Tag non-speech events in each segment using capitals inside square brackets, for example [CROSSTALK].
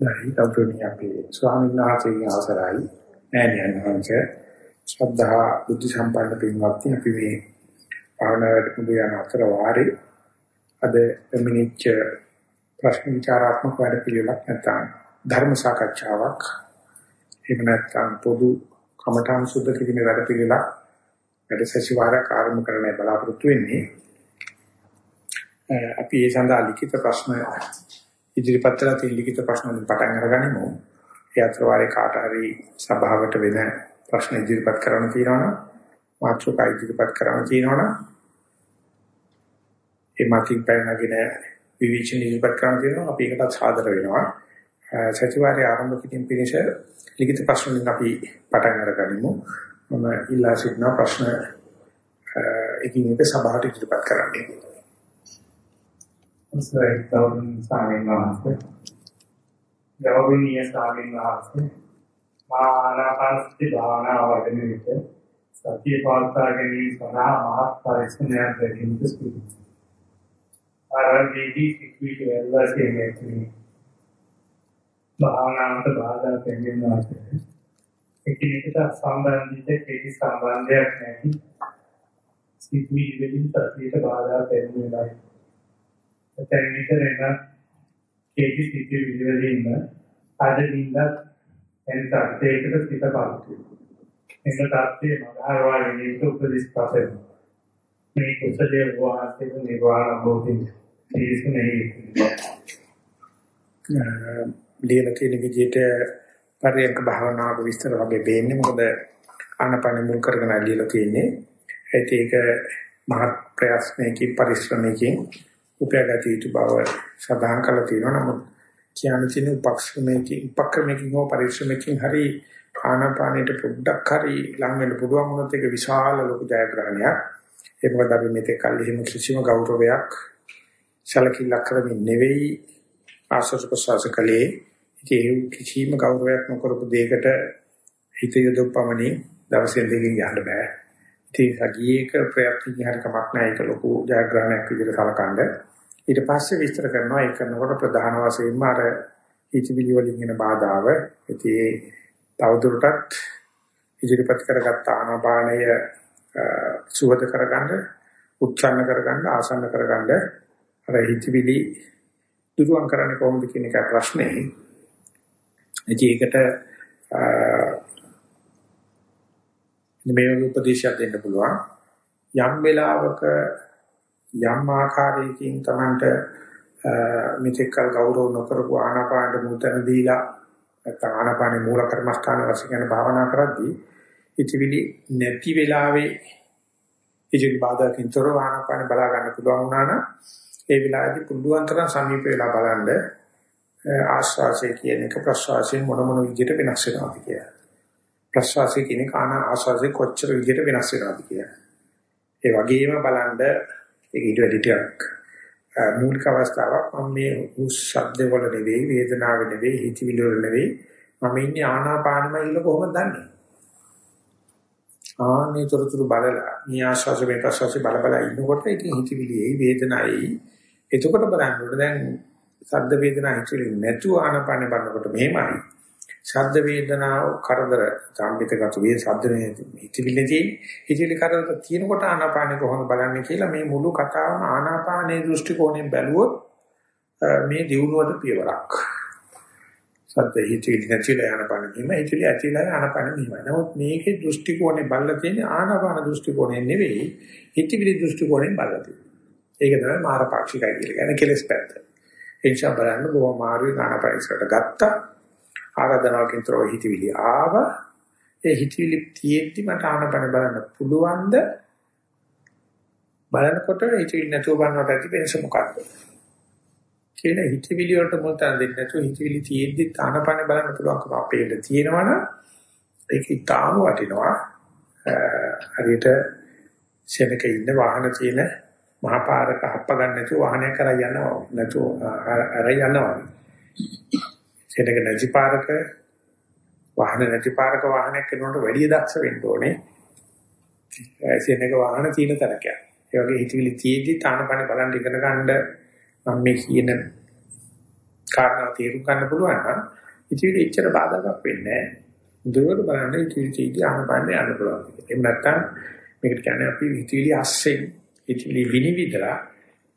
දැයි ගෞරවනීය අපේ ස්වාමීන් වහන්සේගේ අවසරයි. නෑනියන් වහන්සේ ශ්‍රද්ධා බුද්ධ සම්පන්න පින්වත්නි අපි මේ භාවනාවට මුද යන අතර වාරේ අද මිනිච්ච ප්‍රශ්න විචාරාත්මක වැඩ පිළිවෙලක් නැත්නම් ධර්ම සාකච්ඡාවක්. එහෙම නැත්නම් පොදු කමඨාන් සුද්ධ කිරීමේ වැඩ පිළිවෙලක් වැඩ සැසිවාරයක් ආරම්භ කරන්න බලාපොරොත්තු වෙන්නේ. අපි ඒ සඳහා ලිඛිත ප්‍රශ්න ඉදිරිපත් කරලා තියෙන ලිඛිත ප්‍රශ්න වලින් පටන් අරගනිමු. ඒ අතර වාරේ කාට හරි සභාවට වෙන ප්‍රශ්න ඉදිරිපත් කරන්න තියෙනවනම් මාතෘකා ඉදිරිපත් කරන්න තියෙනවනම් ඒ මාතින් පැනගෙන විවිචන ඉදිරිපත් කරන්න තියෙනවා අපි ඒකට සාදර වෙනවා. සතිವಾರයේ ආරම්භ කිරීම පිණිස ලිඛිත ප්‍රශ්න වලින් අපි පටන් අරගනිමු. මම ඉල්ලා සිටින ප්‍රශ්න එකින් එක සභාවට ඉදිරිපත් කරන්න. අවසරයි ගෞරවනීය ස්වාමීන් වහන්සේ. ගෞරවනීය ස්වාමීන් වහන්සේ. මා ආනාපානසති භාවනාව වඩන විට සතිය පවත්වා ගැනීම සඳහා මහත් පරිශ්‍රමයක් දෙකින්ද සිදුවේ. ආරම්භයේදී සික්විට වෙල්වාසියෙන් ඇතුළේ භාවනාවට බාධා දෙන්නේ නැහැ. එකිනෙකට සම්බන්ධිත කෙටි සම්බන්ධයක් නැති සික්විට වලින් සතියට බාධා දෙන්නේ නැහැ. එතන විතරේන කේජි සිටි විදිවලින්ම ආදින්ද එන් තාත්තේකට සිත පාවිච්චි. එන්න තාත්තේ මගහරවා වෙනේට උපදෙස් පසෙන්. මේ කුසලයේ වාසිත නිවාරණ බෝධි තීස්නේ. ලියලා තියෙන විදිහට පරියන්ක භාවනාවක විස්තර වගේ වෙන්නේ මොකද ආනපන මුල් කරගෙන ලියලා තියෙන්නේ. ඒක මහත් ප්‍රයත්නයකින් පරිශ්‍රමයකින් උපයාගත යුතු බව සඳහන් කරලා තියෙනවා. නමුත් කියන්න තියෙන උපක්‍රමයකින් උපක්‍රමයකින් හෝ පරිශ්‍රමයකින් හරි ආනාපානයට පොඩ්ඩක් හරි ලං වෙන්න පුළුවන් වුණොත් ඒක විශාල ලොකු ජයග්‍රහණයක්. ඒක මොකද අපි මෙතෙක් කල් එහෙම කිසිම ගෞරවයක් සැලකිල්ලක් කරමින් නෙවෙයි ආශ්‍රද ප්‍රසවාස කලේ ඉතින් කිසිම ගෞරවයක් නොකරපු දෙයකට හිත යොදපමණින් දවසෙන් දෙකකින් යන්න බෑ. ඉතින් සතියේක ප්‍රයත්නකින් හරි කමක් නැහැ ඒක ලොකු ජයග්‍රහණයක් විදිහට සලකනද ඊට පස්සේ විස්තර කරනවා. ඒක කරනකොට ප්‍රධාන වශයෙන්ම අර හිතවිලි වලින් එන බාධාව. ඉතින් තවදුරටත් ඉදිරිපත් කරගත්ත ආනාපානය සුවද කරගන්න උච්චන්න කරගන්න ආසන්න කරගන්න අර හිතවිලි දුරුවන් කරන්නේ කොහොමද කියන එක ප්‍රශ්නේ. ඉතින් ඒකට මේ වගේ උපදේශයක් දෙන්න පුළුවන්. යම් වෙලාවක යම් ආකාරයකින් Tamanට මෙතෙක් කල ගෞරව නොකරපු ආනාපාන මුතන දීලා නැත්නම් ආනාපානේ මූල කර්මස්ථාන වශයෙන් යන භාවනා කරද්දී ඉතිවිලි නැති වෙලාවේ ඉතිරි බාධාකින් තොරව ආනාපානේ බලා ගන්න පුළුවන් වුණා නම් ඒ වෙලාවේදී පුළුවන් තරම් සමීප වෙලා බලන්න ආශ්වාසය කියන එක ප්‍රශ්වාසයෙන් මොන මොන විදිහට වෙනස් වෙනවද කියලා. ප්‍රශ්වාසය කියන එක ආශ්වාසයෙන් කොච්චර විදිහට වෙනස් වෙනවද කියලා. ඒ වගේම බලන්න ඒක ඊට වැඩි ටිකක් මූලික අවස්ථාවක්. මම මේ උස් ශබ්ද වල නෙවෙයි වේදනාව නෙවෙයි හිතවිලි වල නෙවෙයි. මම ඉන්නේ ආනාපානමයි කියලා කොහොමද දන්නේ? ආන්නේ තොරතුරු බලලා මේ ආශ්වාස මේ ප්‍රශ්වාස බල බල ඉන්නකොට ඉතින් හිතවිලියි වේදනায়යි එතකොට බලන්න ඕනේ දැන් සද්ද වේදනා හිතවිලි නැතුව ආනාපානේ බලනකොට මෙහෙමයි. ශබ්ද වේදනාව කරදර සාම්පිතගත වේ ශබ්ද හිතවිල්ලදී හිතවිලි කරදර තියෙනකොට ආනාපානෙ කොහොමද බලන්නේ කියලා මේ මුළු කතාවම ආනාපානේ දෘෂ්ටි කෝණයෙන් බැලුවොත් මේ දියුණුවට පියවරක්. සද්ද හිතවිලි නැතිලා ආනාපානෙ හිම හිතවිලි ඇතිලා ආනාපානෙ හිම නමුත් මේකේ දෘෂ්ටි කෝණේ බලලා තියෙන්නේ ආනාපාන දෘෂ්ටි කෝණයෙන් නෙවෙයි හිතවිලි දෘෂ්ටි කෝණයෙන් බලලා තියෙන්නේ. ඒක තමයි මාරපාක්ෂිකයි කියලා කියන්නේ කෙලස් පැත්ත. ඒ නිසා බලන්න බොහොම මාරුවේ ආනාපානසට ගත්තා. ආරාධනාවකින් තොරව හිතවිලි ආව. ඒ හිතවිලි තියෙද්දි මට ආනපන බලන්න පුළුවන්ද? බලනකොට හිතවිලි නැතුව බලනකොට ඇති වෙනස මොකක්ද කියන හිතවිලි වලට මුල් තැන දෙන්නේ නැතුව හිතවිලි තියෙද්දි ආනපන බලන්න පුළුවන්කම අපේට තියෙනවනම් ඒක ඉතාම වටිනවා. හරියට සෙනක ඉන්න වාහන තියෙන මහා පාරක හප්ප ගන්න නැතුව වාහනයක් කරා යනවා. නැතුව අර යනවා. සෙනඟ නැති පාරක වාහන නැති පාරක වාහනයක් කරනකොට වැඩි දක්ෂ වෙන්න ඕනේ. සෙනඟ වාහන තියෙන තරකයක්. ඒ වගේ හිතවිලි තියෙද්දි තානපණ බලන් ඉගෙන ගන්න මම මේ කියන කාරණා තේරුම් ගන්න පුළුවන් නම් ඉතින් එච්චර බාධාවක් වෙන්නේ නැහැ. දුර බලන්න ඉතින් ඉතින් ආනපන්නේ යන්න පුළුවන්. එහෙම නැත්නම් මේකට කියන්නේ අපි ඉතිලි අස්සෙන් ඉතිලි විනිවිදලා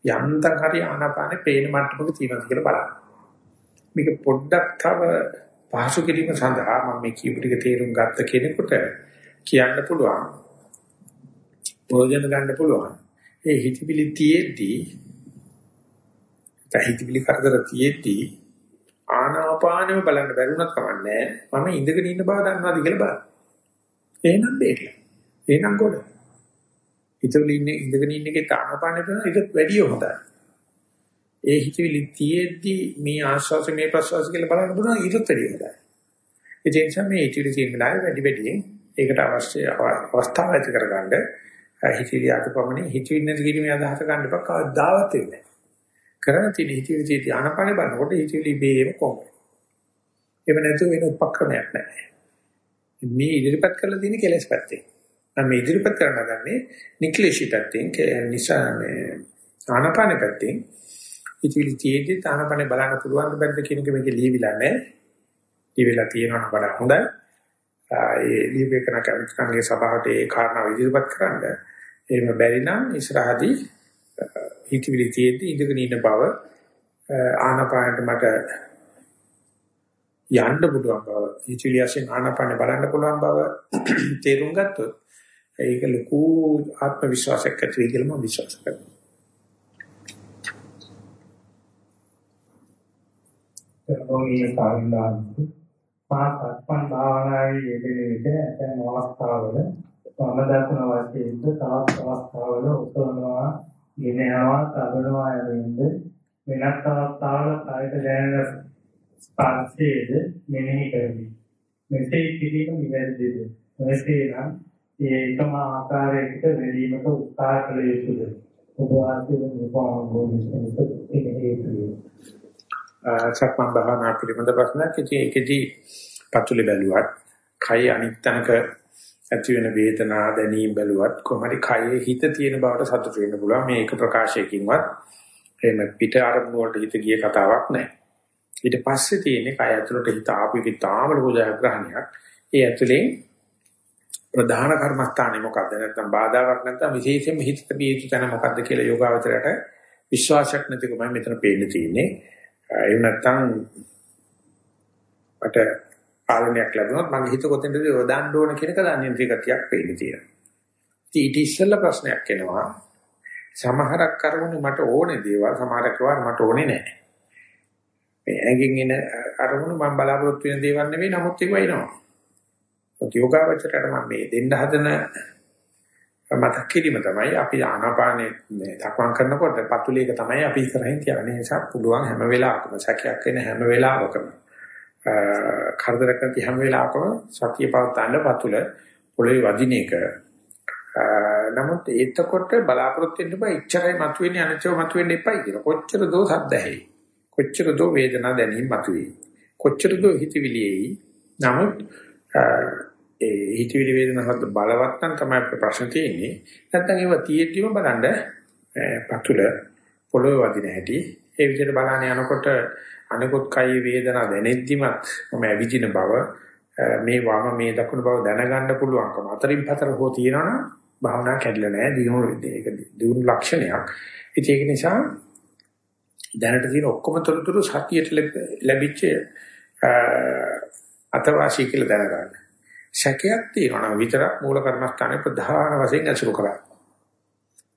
යන්තම් හරි ආනපානේ පේන මට්ටමක තියෙනවද කියලා බලන්න. මේක පොඩ්ඩක් තව පහසු කිරීම සඳහා මම මේ කීප ටික තේරුම් ගත්ත කෙනෙකුට කියන්න පුළුවන්. ප්‍රයෝජන ගන්න පුළුවන්. ඒ හිතවිලි තියේදී හිතවිලි කරදර තියේදී ආනාපානෙම බලන්න බැරුණත් කමන්නේ මම ඉඳගෙන ඉන්න බව දන්නවාද කියලා බලන්න. එහෙනම් බේක. එහෙනම් ගොඩ. හිතවිලි ඉන්නේ ඉඳගෙන ඉන්න එකේ ආනාපානෙ කරන එක වැඩි හොඳයි. ඒ හිතවිලි තියේදී මේ ආශ්වාස මේ ප්‍රශ්වාස කියලා බලන්න පුළුවන් ඊටත් වැඩි හොඳයි. ඒ නිසා මේ හිතවිලි තියෙන වෙලාවේ වැඩි වැඩියෙන් ඒකට අවශ්‍ය අවස්ථාව ඇති කරගන්න හිතවිලි අතපමණේ හිතවිලි නැති කිරීමේ අදහස ගන්න එපා කවදාවත් වෙන්නේ කරන තියෙන හිතවිලි තියෙති ආනපන බලනකොට හිතවිලි බේම කොහොමද? එහෙම නැතුව වෙන උපක්‍රමයක් නැහැ. මේ ඉදිරිපත් කරලා තියෙන කෙලස් පැත්තේ මම මේ ඉදිරිපත් කරන්න ගන්නේ නික්ලේශී පැත්තෙන් නිසා මේ ආනපන පැත්තෙන් හිතවිලි තියෙද්දි ආනපන බලන්න පුළුවන් බැද්ද කියන එක මේකේ ලියවිලා නැහැ ලියවිලා තියෙනවා වඩා හොඳයි ඒ ලියපේකන කැමතිකන්ගේ සභාවට ඒ කාරණා ඉදිරිපත් කරන්න. එහෙම බැරි නම් ඉස්සරහදී හිතවිලි තියෙද්දි ඉඳගෙන ඉන්න බව ආනපානට මට යන්න පුළුවන් බව හිතවිලි වශයෙන් ආනපාන බලන්න පුළුවන් බව තේරුම් ගත්තොත් ඒක ලොකු ආත්ම විශ්වාසයක් ඇති වෙයි කියලා මම විශ්වාස කරනවා. ගෞරවනීය සාමිනාන්තු මා සක්මන් භාවනාවේ යෙදෙන විට ඇතැම් අවස්ථාවල වම දකුණ වශයෙන් තවත් අවස්ථාවල උසවනවා ගෙන යනවා තබනවා යමින්ද වෙනත් අවස්ථාවල කායික දැනෙන ස්පර්ශයේද මෙනෙහි කරමි. මෙසේ කිරීම නිවැරදිද? මෙසේ නම් ඒ එකම ආකාරයකට වෙලීමට උත්සාහ කළ යුතුද? ඔබ වාසිය නිපාන ගෝවිස්මිත ඒක හේතුයි. සක්මන් භාවනා පිළිබඳ ප්‍රශ්නයක්. ඉතින් ඒකෙදි පතුලේ බැලුවත්, කය අනිත් තැනක ඇති වෙන වේදනා දැනීම බැලුවත් කොහොමරි කයේ හිත තියෙන බවට සතුටු වෙන්න පුළුවන්. මේ එක ප්‍රකාශයකින්වත් එහෙම පිට අරමුණු වලට හිත ගිය කතාවක් නැහැ. ඊට පස්සේ තියෙන්නේ කය ඇතුළට හිත ආපු එක තාම ලොකු ජයග්‍රහණයක්. ඒ ඇතුලේ ප්‍රධාන කර්මස්ථානේ මොකද්ද නැත්නම් බාධාවක් නැත්නම් විශේෂයෙන්ම හිතට බිය යුතු තැන මොකද්ද කියලා යෝගාවචරයට විශ්වාසයක් නැතිකමයි මෙතන පේන්න තියෙන්නේ. එහෙම නැත්නම් මට පාලනයක් ලැබුණොත් මගේ හිත කොතෙන්ද යොදන්න ඕන කියන එක දන්නේ නැති ගතියක් පේන්න තියෙනවා. ඊට ඉස්සෙල්ලා ප්‍රශ්නයක් එනවා. සමහරක් කරුණු මට ඕනේ දේවල් සමහරක් ඒවා මට ඕනේ නැහැ. මේ ඇඟින් එන අරමුණු මම බලාපොරොත්තු වෙන දේවල් නෙවෙයි නමුත් ඒවා එනවා. යෝගාවචරයට මම මේ දෙන්න හදන මතක් කිරීම තමයි අපි ආනාපානේ මේ දක්වම් කරනකොට පතුලේක තමයි අපි ඉස්සරහින් තියන්නේ. ඒ නිසා පුළුවන් හැම වෙලාවකම සැකයක් වෙන හැම වෙලාවකම කරදරයක් නැති හැම වෙලාවකම සතිය පවත්වන්න පතුල පොළවේ වදින එක. නමුත් එතකොට බලාපොරොත්තු වෙන්න බෑ ඉච්චරයි මතුවෙන්නේ අනිච්චව මතුවෙන්න එපයි කියලා. කොච්චර දෝ සද්ද ඇහි. කොච්චර දෝ වේදනා දැනීම මතුවේ. කොච්චර දෝ හිතවිලියේයි. නමුත් ඒ හිතවිලි වේදනා හද බලවත් නම් තමයි ප්‍රශ්න තියෙන්නේ. නැත්නම් ඒව තියෙද්දිම බලන්න පතුල පොළොවේ වදින හැටි. ඒ විදිහට බලන්න යනකොට අනිකුත් කයි වේදනා දැනෙද්දිමත් මම ඇවිදින බව මේ වම මේ දකුණු බව දැනගන්න පුළුවන්කම අතරින් පතර හෝ තියෙනවනම් භාවනා කැඩලා නැහැ දිනුන ඒක දිනුන ලක්ෂණයක්. ඉතින් ඒක නිසා දැනට තියෙන ඔක්කොම තොරතුරු සතියට ලැබිච්ච අතවාසී කියලා දැනගන්න. සැකයක් තියෙනවා නම් විතරක් මූල කර්මස්ථානේ ප්‍රධාන වශයෙන් අසුරු කරා.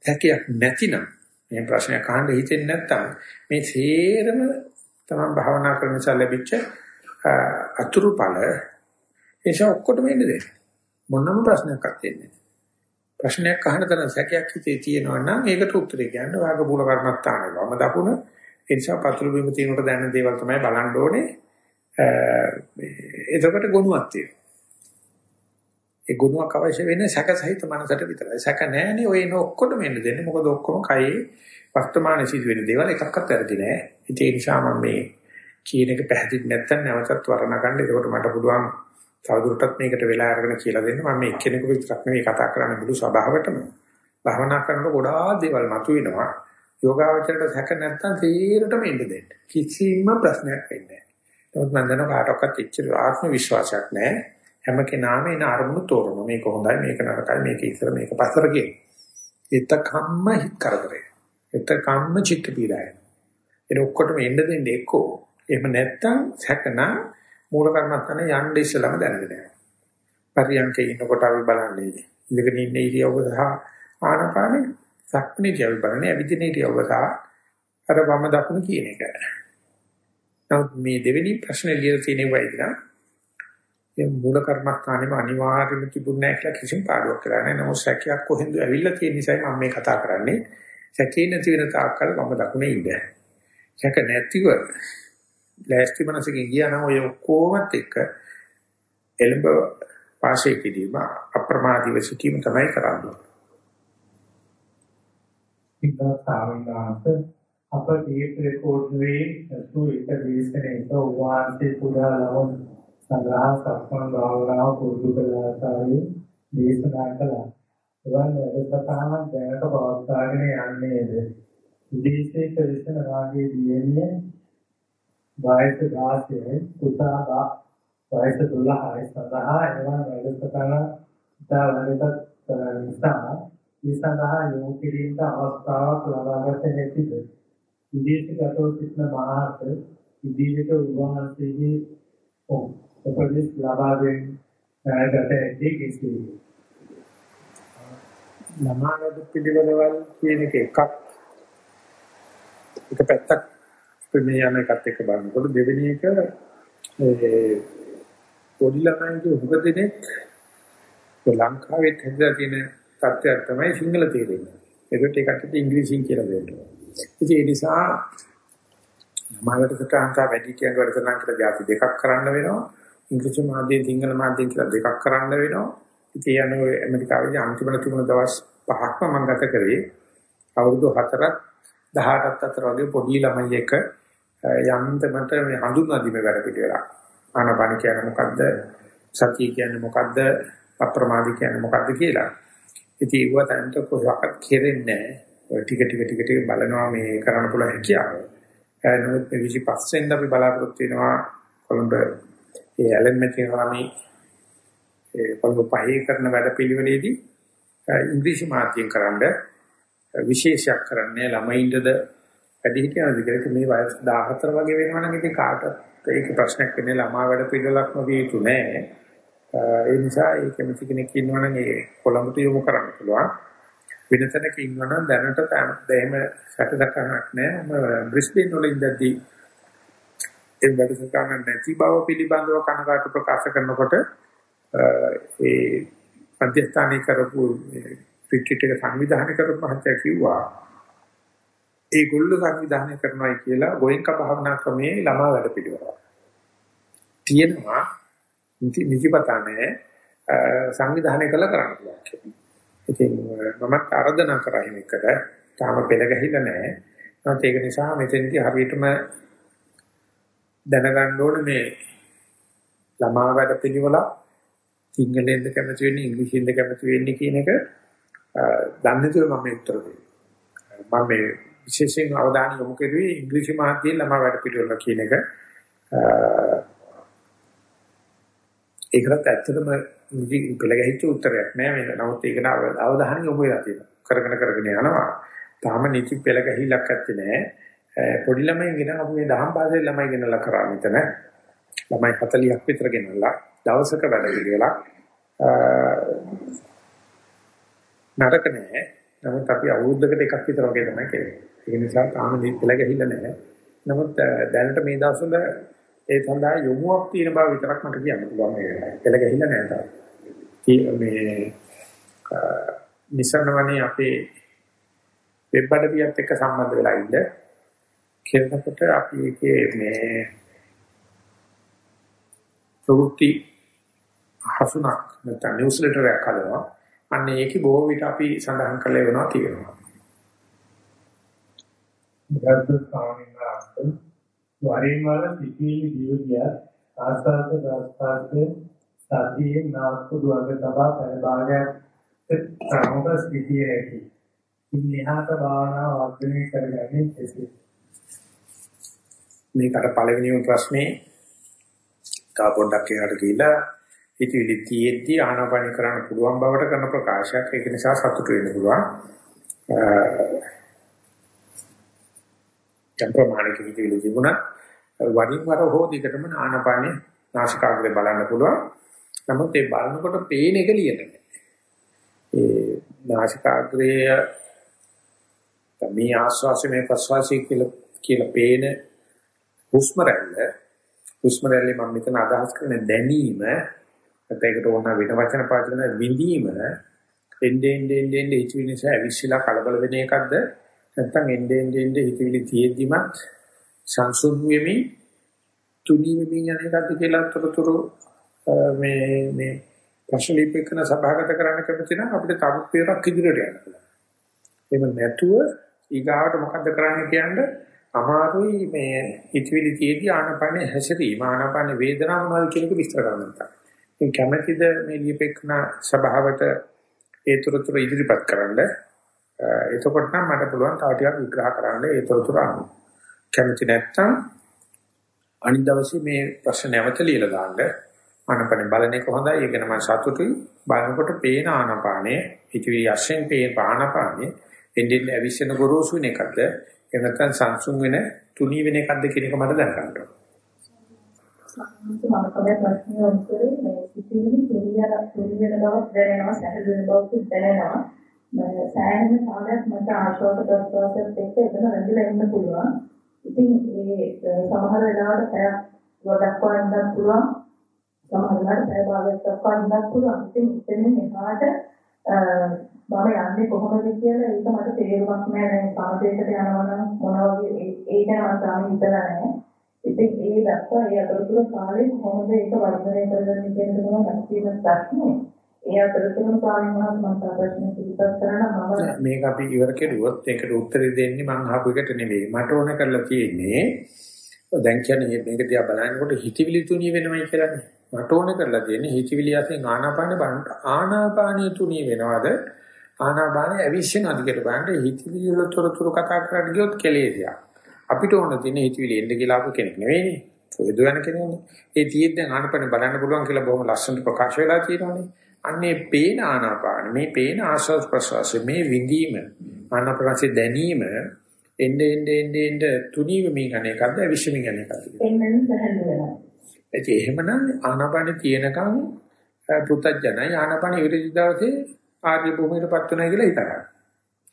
සැකයක් නැතිනම් මේ ප්‍රශ්නයක් අහන්න හිතෙන්නේ නැත්නම් මේ සේරම තමයි භාවනා කරන නිසා ලැබිච්ච අතුරුඵල ඒක ඔක්කොටම එන්නේ දෙන්න. මොනම ප්‍රශ්නයක් අත්දෙන්නේ ප්‍රශ්නයක් අහන තරම් සැකයක් හිතේ තියෙනවා නම් ඒකට උත්තරේ කියන්න වාග මූල කර්මස්ථානේ වම දකුණ ඒ නිසා පතුරු බිම තියෙනකොට දැනෙන දේවල් තමයි බලන්න ඕනේ. එතකොට ගුණයක් තියෙනවා. ඒ ගුණයක් අවශ්‍ය වෙන්නේ සැක සහිත මනසට විතරයි. සැක නැහැනේ ඔය එන ඔක්කොටම එන්න දෙන්නේ. මොකද ඔක්කොම කයේ වර්තමාන සිදුවෙන දේවල් එකක්වත් වැරදි නෑ. ඒ නිසා මම මේ කියන එක පැහැදිලි නැත්නම් නැවතත් වර්ණන ගන්න. ඒකට මට පුළුවන් තවදුරටත් මේකට වෙලා අරගෙන කියලා දෙන්න. මම මේ එක්කෙනෙකු විතරක් නෙවෙයි කතා කරන්නේ මුළු සභාවටම. භවනා කරනකොට ගොඩාක් දේවල් මතුවෙනවා. යෝගාවචරයට සැක නැත්තම් තීරටම ඉන්න දෙන්න. කිසිම ප්‍රශ්නයක් වෙන්නේ නැහැ. නමුත් මම දන්නවා කාටවත් එච්චර ආත්ම විශ්වාසයක් නැහැ. හැම කෙනාම එන අරමුණු තෝරනවා. මේක හොඳයි, මේක නරකයි, මේක ඉස්සර, මේක පස්සර කියන. එතකම්ම හිත කරදරේ. එතකම්ම චිත්ත පීඩාය. ඒක ඔක්කොටම එන්න දෙන්නේ එක්කෝ. එහෙම නැත්තම් සැකන මූල කර්මස්ථානේ යන්න ඉස්සලම දැනගෙන යනවා. පරියන්කේ ඉන්නකොට අපි බලන්නේ ඉඳගෙන ඉන්න ඉරියව්ව සහ ආනපානේ සක්නේ කියවි බලන්නේ අවිදින ඉරියව්ව සහ අර වම දකුණ කියන එක. නමුත් මේ දෙවෙනි ප්‍රශ්නේ ලියලා තියෙන වයිදා මේ මූල කර්මස්ථානේම අනිවාර්යයෙන්ම තිබුණ නැහැ කියලා කිසිම පාඩුවක් කරලා නැහැ. නමුත් සැකයක් කොහෙන්ද ඇවිල්ලා තියෙන නිසායි මම මේ කතා කරන්නේ. සැකේ නැති වෙන තාක්කල් මම දකුණේ ඉන්න. සැක නැතිව ලෑස්ති මනසකින් ගියා නම් ඔය ඔක්කොමත් එක්ක එළඹ වාසය කිරීම අප්‍රමාදීව සිටීම තමයි කරන්නේ. ඉස්සාවිනාත අප ටේප් රෙකෝඩරේ සතු එක දේශනයක වාන්සේ පුරා ලවන් සංග්‍රහ සක්මන් භාවනාව පුරුදු කළ ආකාරයේ දේශනා කළා. එවන් වැඩසටහනක් දැනට පවත්වාගෙන යන්නේද? විදේශයේ කලිසන රාගයේ දියණිය වයස 16 පුතා වයස 12යි සඳහා එවන් වැඩසටහන ඉතා වැඩගත් නිසා ඒ සඳහා යොමු කිරීමට අවස්ථාවක් ලබාගත හැකිද විදේශගතව සිටින මහාට ඉදිරියට උන්වහන්සේගේ උපදෙස් ලබා දෙන්න ගත හැකි කෙසේද ළමාවද පිළිවෙලවල් කියන එක එකක් එක පැත්තක් මේ යන එකත් එක්ක බලනකොට දෙවෙනි එක ඒ පොඩි ළමයින්ගේ උග දෙනෙක් ලංකාවේ හැදලා තියෙන තත්ත්වයක් තමයි සිංහල තේරෙන්නේ. ඒකට ඒකට ඉංග්‍රීසියෙන් කියලා දෙන්න. ඉතින් ඒ නිසා ළමයින්ට සටහන්තා වැඩි කියන වැඩසටහන් කියලා જાති දෙකක් කරන්න වෙනවා. ඉංග්‍රීසි මාධ්‍යයෙන් සිංහල මාධ්‍යයෙන් කියලා දෙකක් කරන්න වෙනවා. ඉතින් යන්නේ ඇමරිකාවේ අන්තිමට තිබුණ දවස් පහක්ම මම ගත කරේ. අවුරුදු 4ක් 18ක් අතර වගේ පොඩි ළමයි එක යන්තමට මේ හඳුන්වා දීමේ වැඩ පිළිවෙලක්. ආනපාන කියන්නේ මොකද්ද? සතිය කියන්නේ මොකද්ද? අප්‍රමාදී කියන්නේ මොකද්ද කියලා. ඉතින් ඒව තන්ට කොහොමද කෙරෙන්නේ නැහැ. ටික ටික ටික ටික බලනවා මේ කරන්න පුළුවන් හැකියාව. නමුත් මේ 25 වෙනිදා අපි බලාපොරොත්තු වෙනවා කොළඹ ඒ ඇලන් මෙතිනාමි ඒ කොළඹ පහේ කරන වැඩ පිළිවෙලේදී ඉංග්‍රීසි මාධ්‍යයෙන් කරන්න විශේෂයක් කරන්නේ ළමයින්ටද වැඩි හිටියනද කියලා මේ වයස 14 වගේ වෙනවා නම් ඉතින් කාටත් ඒක ප්‍රශ්නයක් වෙන්නේ ළමා වැඩ පිළිවෙලක් නොවිය යුතු නෑ. ඒ නිසා ඒ කැමති කෙනෙක් ඉන්නවා නම් ඒ කොළඹට යොමු කරන්න පුළුවන්. වෙන තැනක ඉන්නවා නම් දැනට එහෙම සැකදකනක් නෑ. මම බ්‍රිස්බේන් වල ඉඳද්දී ඒ වැඩසටහන නැති බව පිළිබඳව කනගාටු ප්‍රකාශ කරනකොට ඒ මධ්‍යස්ථානයේ කරපු රිට්‍රීට් එක සංවිධානය කරපු මහත්තයා කිව්වා ඒගොල්ලෝ සංවිධානය කරනවා කියලා ගෝයන්ක භාවනා ක්‍රමයේ ළමා වැඩ පිළිවෙල. තියෙනවා නිතිපතානේ සංවිධානය කළ කරන්න පුළුවන්. ඉතින් මම ආරාධනා කරා මේකට තාම පෙළ ගැහිලා නැහැ. නැත්නම් ඒක නිසා මෙතෙන්දී හරියටම දැනගන්න ඕනේ මේ ළමා වැඩ පිළිවෙල සිංහලෙන්ද කැමති වෙන්නේ ඉංග්‍රීසියෙන්ද කැමති වෙන්නේ කියන එක දන්නේ තුර මම උත්තර දෙන්නේ. මම මේ විශේෂයෙන් අවධානය යොමු කරුවේ ඉංග්‍රීසි මාධ්‍යයෙන් ළමා වැඩ පිළිවෙල කියන එක. ඒකට ඇත්තටම නිදි පෙළගැහිච්ච උත්තරයක් නෑ මේක. නමුත් ඒකට අවධානය යොමු වෙලා තියෙනවා. කරගෙන කරගෙන යනවා. තාම නිදි පෙළගැහිලක් ඇත්තේ නෑ. පොඩි ළමයි ගෙන අපි මේ දහම් පාසලේ ළමයි ගෙනලා කරා මෙතන. ළමයි 40ක් විතර ගෙනලා දවසක වැඩ පිළිවෙලක් නරක නෑ. නමුත් අපි අවුරුද්දකට එකක් විතර වගේ තමයි කරන්නේ. ඒ නිසා තාම දෙල ගැහිලා නැහැ. නමුත් දැනට මේ දවස්වල ඒ සඳහා යොමුවක් තියෙන බව විතරක් මට කියන්න පුළුවන් මේක. දෙල ගැහිලා නැහැ තාම. මේ නිසනවනේ අපේ වෙබ් අඩවියත් එක්ක සම්බන්ධ වෙලා ඉන්න. කියනකොට අපි ඒකේ මේ ප්‍රවෘත්ති හසුනක් නැත්නම් නිවුස්ලෙටර් එකක් හදනවා. අන්න ඒකේ බොහෝ විට අපි සඳහන් කරලා වෙනවා කියනවා. ගරු ස්වාමීන් වහන්සේ වරින් වර පිටිවිලි දියුදිය ආස්වාද ප්‍රාස්වාදයේ සතියේ නාස්තු දුවක තබා පැය භාගයක් ප්‍රමුඛ ස්ථිතිය ඇති. ඉන්නහත භාවනාව වර්ධනය කරගන්නේ කෙසේද? මේකට පළවෙනිම ප්‍රශ්නේ තා පොඩ්ඩක් එහාට ගිහිල්ලා හිතවිලි තියෙද්දි ආනාපාන කරන්න පුළුවන් බවට කරන ප්‍රකාශයක් ඒක නිසා සතුටු වෙන්න පුළුවන්. යම් ප්‍රමාණයක හිතවිලි තිබුණා වරින් වර හෝ දිගටම ආනාපානේ නාසිකාග්‍රේ බලන්න පුළුවන්. නමුත් ඒ බලනකොට පේන එක ලියන්නේ. ඒ නාසිකාග්‍රේ මේ ආස්වාසය මේ ප්‍රස්වාසය කියලා කියලා පේන හුස්ම රැල්ල. හුස්ම රැල්ලේ මම මෙතන අදහස් කරන දැනීම ඒකට ඕන වෙන වචන පාවිච්චි කරන විඳීම එන්නේ එන්නේ එන්නේ හිතවිලි නිසා අවිශ්ලා කලබල වෙන එකක්ද? නැත්නම් එන්නේ එන්නේ හිතවිලි තියෙද්දිමත් සංසුන් වෙමින් තුනී වෙමින් යන එකක්ද කියලා අතතුරු මේ මේ ප්‍රශ්න ලිපිකන සභාගත කරන්න කැමති නම් අපිට තව පෙරක් ඉදිරියට යන්න පුළුවන්. එහෙම නැතුව ඊගාවට මොකද්ද කරන්න කියන්නේ? අමාරුයි මේ හිතවිලි තියේදී ආනපනේ හැසිරීම ආනපනේ වේදනාව මොනවද කියන එක විස්තර කරන්න තමයි. මේ කැමැතිද මේ ලිපෙකන සභාවට ඒතරතුර ඉදිරිපත් කරන්න. එතකොට නම් මට පුළුවන් තව ටිකක් විග්‍රහ කරන්න ඒතරතුර අහන්න. කැමති නැත්නම් අනිත් දවසේ මේ ප්‍රශ්න නැවත ලියලා දාන්න. ආනපනේ බලන එක හොඳයි. ඒක නම් සතුටුයි. බලනකොට පේන ආනපානේ හිතවිලි අශ්යෙන් පේන ආනපානේ එන්නේ අවිස්සන ගොරෝසු වෙන එකද එහෙම නැත්නම් සංසුන් වෙන තුනී වෙන එකක්ද කියන එක මට දැනගන්න ඕන. මම තමයි ප්‍රශ්නේ උත්තරේ මේ සිතිවිලි තුනියර තුනියර බවක් දැනෙනවා සැහැල්ලු වෙන බවක් දැනෙනවා. මම සෑහෙන කාලයක් මට ආශෝක ප්‍රස්වාසයත් එක්ක එතන රැඳිලා ඉන්න පුළුවන්. ඉතින් ඒ සමහර වෙලාවට පැයක් ගොඩක් වයින්දක් පුළුවන්. සමහර වෙලාවට පැය භාගයක් දක්වා ඉන්නත් පුළුවන්. ඉතින් එතනින් එහාට මම යන්නේ කොහොමද කියලා ඒක මට තේරුමක් නෑ. දැන් සමතේකට යනවා නම් මොන වගේ ඒක නම් තාම හිතලා නෑ. ඉතින් ඒ දක්වා ඒ අතරතුර කාලේ කොහොමද ඒක වර්ධනය කරගන්නේ කියන එක තමයි අත්‍යවශ්‍ය ප්‍රශ්නේ. ඒ අතරතුර කාලේ මම මම ප්‍රශ්න පිළිපත් කරන මම මේක අපි ඉවර කෙරුවොත් ඒකට උත්තරේ දෙන්නේ මම අහපු එකට නෙවෙයි. මට ඕන කරලා තියෙන්නේ දැන් කියන්නේ මේක දිහා බලනකොට හිතවිලි තුනී වෙනවයි කියලානේ. මට ඕන කරලා තියෙන්නේ හිතවිලි අතෙන් ආනාපාන බලන්න ආනාපානිය තුනී වෙනවද? ආනාපානෙ ඇවිස්සෙන අධිකට බලන්න හිතවිලි වල තොරතුරු කතා කරන්න ගියොත් කෙලෙසියක්. අපිට ඕන තියෙන හිතවිලි එන්න කියලා අපු කෙනෙක් නෙවෙයිනේ. ඔය දුවන කෙනෙක්නේ. ඒ තියෙද්ද ආනාපානෙ බලන්න පුළුවන් කියලා බොහොම ලස්සනට ප්‍රකාශ වෙලා තියෙනවානේ. අන්නේ පේන ආනාපාන මේ පේන ආශ්වාස ප්‍රශ්වාස මේ විඳීම ආනාපානසේ දැනීම එnde ende ende ende තුනීව මින් අනේකද්ද අවිශ්වමින් අනේකද්ද එන්නන් සහල් වෙනවා ඒ එහෙමනම් ආනාපානෙ තියෙනකන් පුතඥය ආනාපානෙ ඉවරදි දවසේ ආර්ය භූමියටපත් වෙනවා කියලා හිතනවා.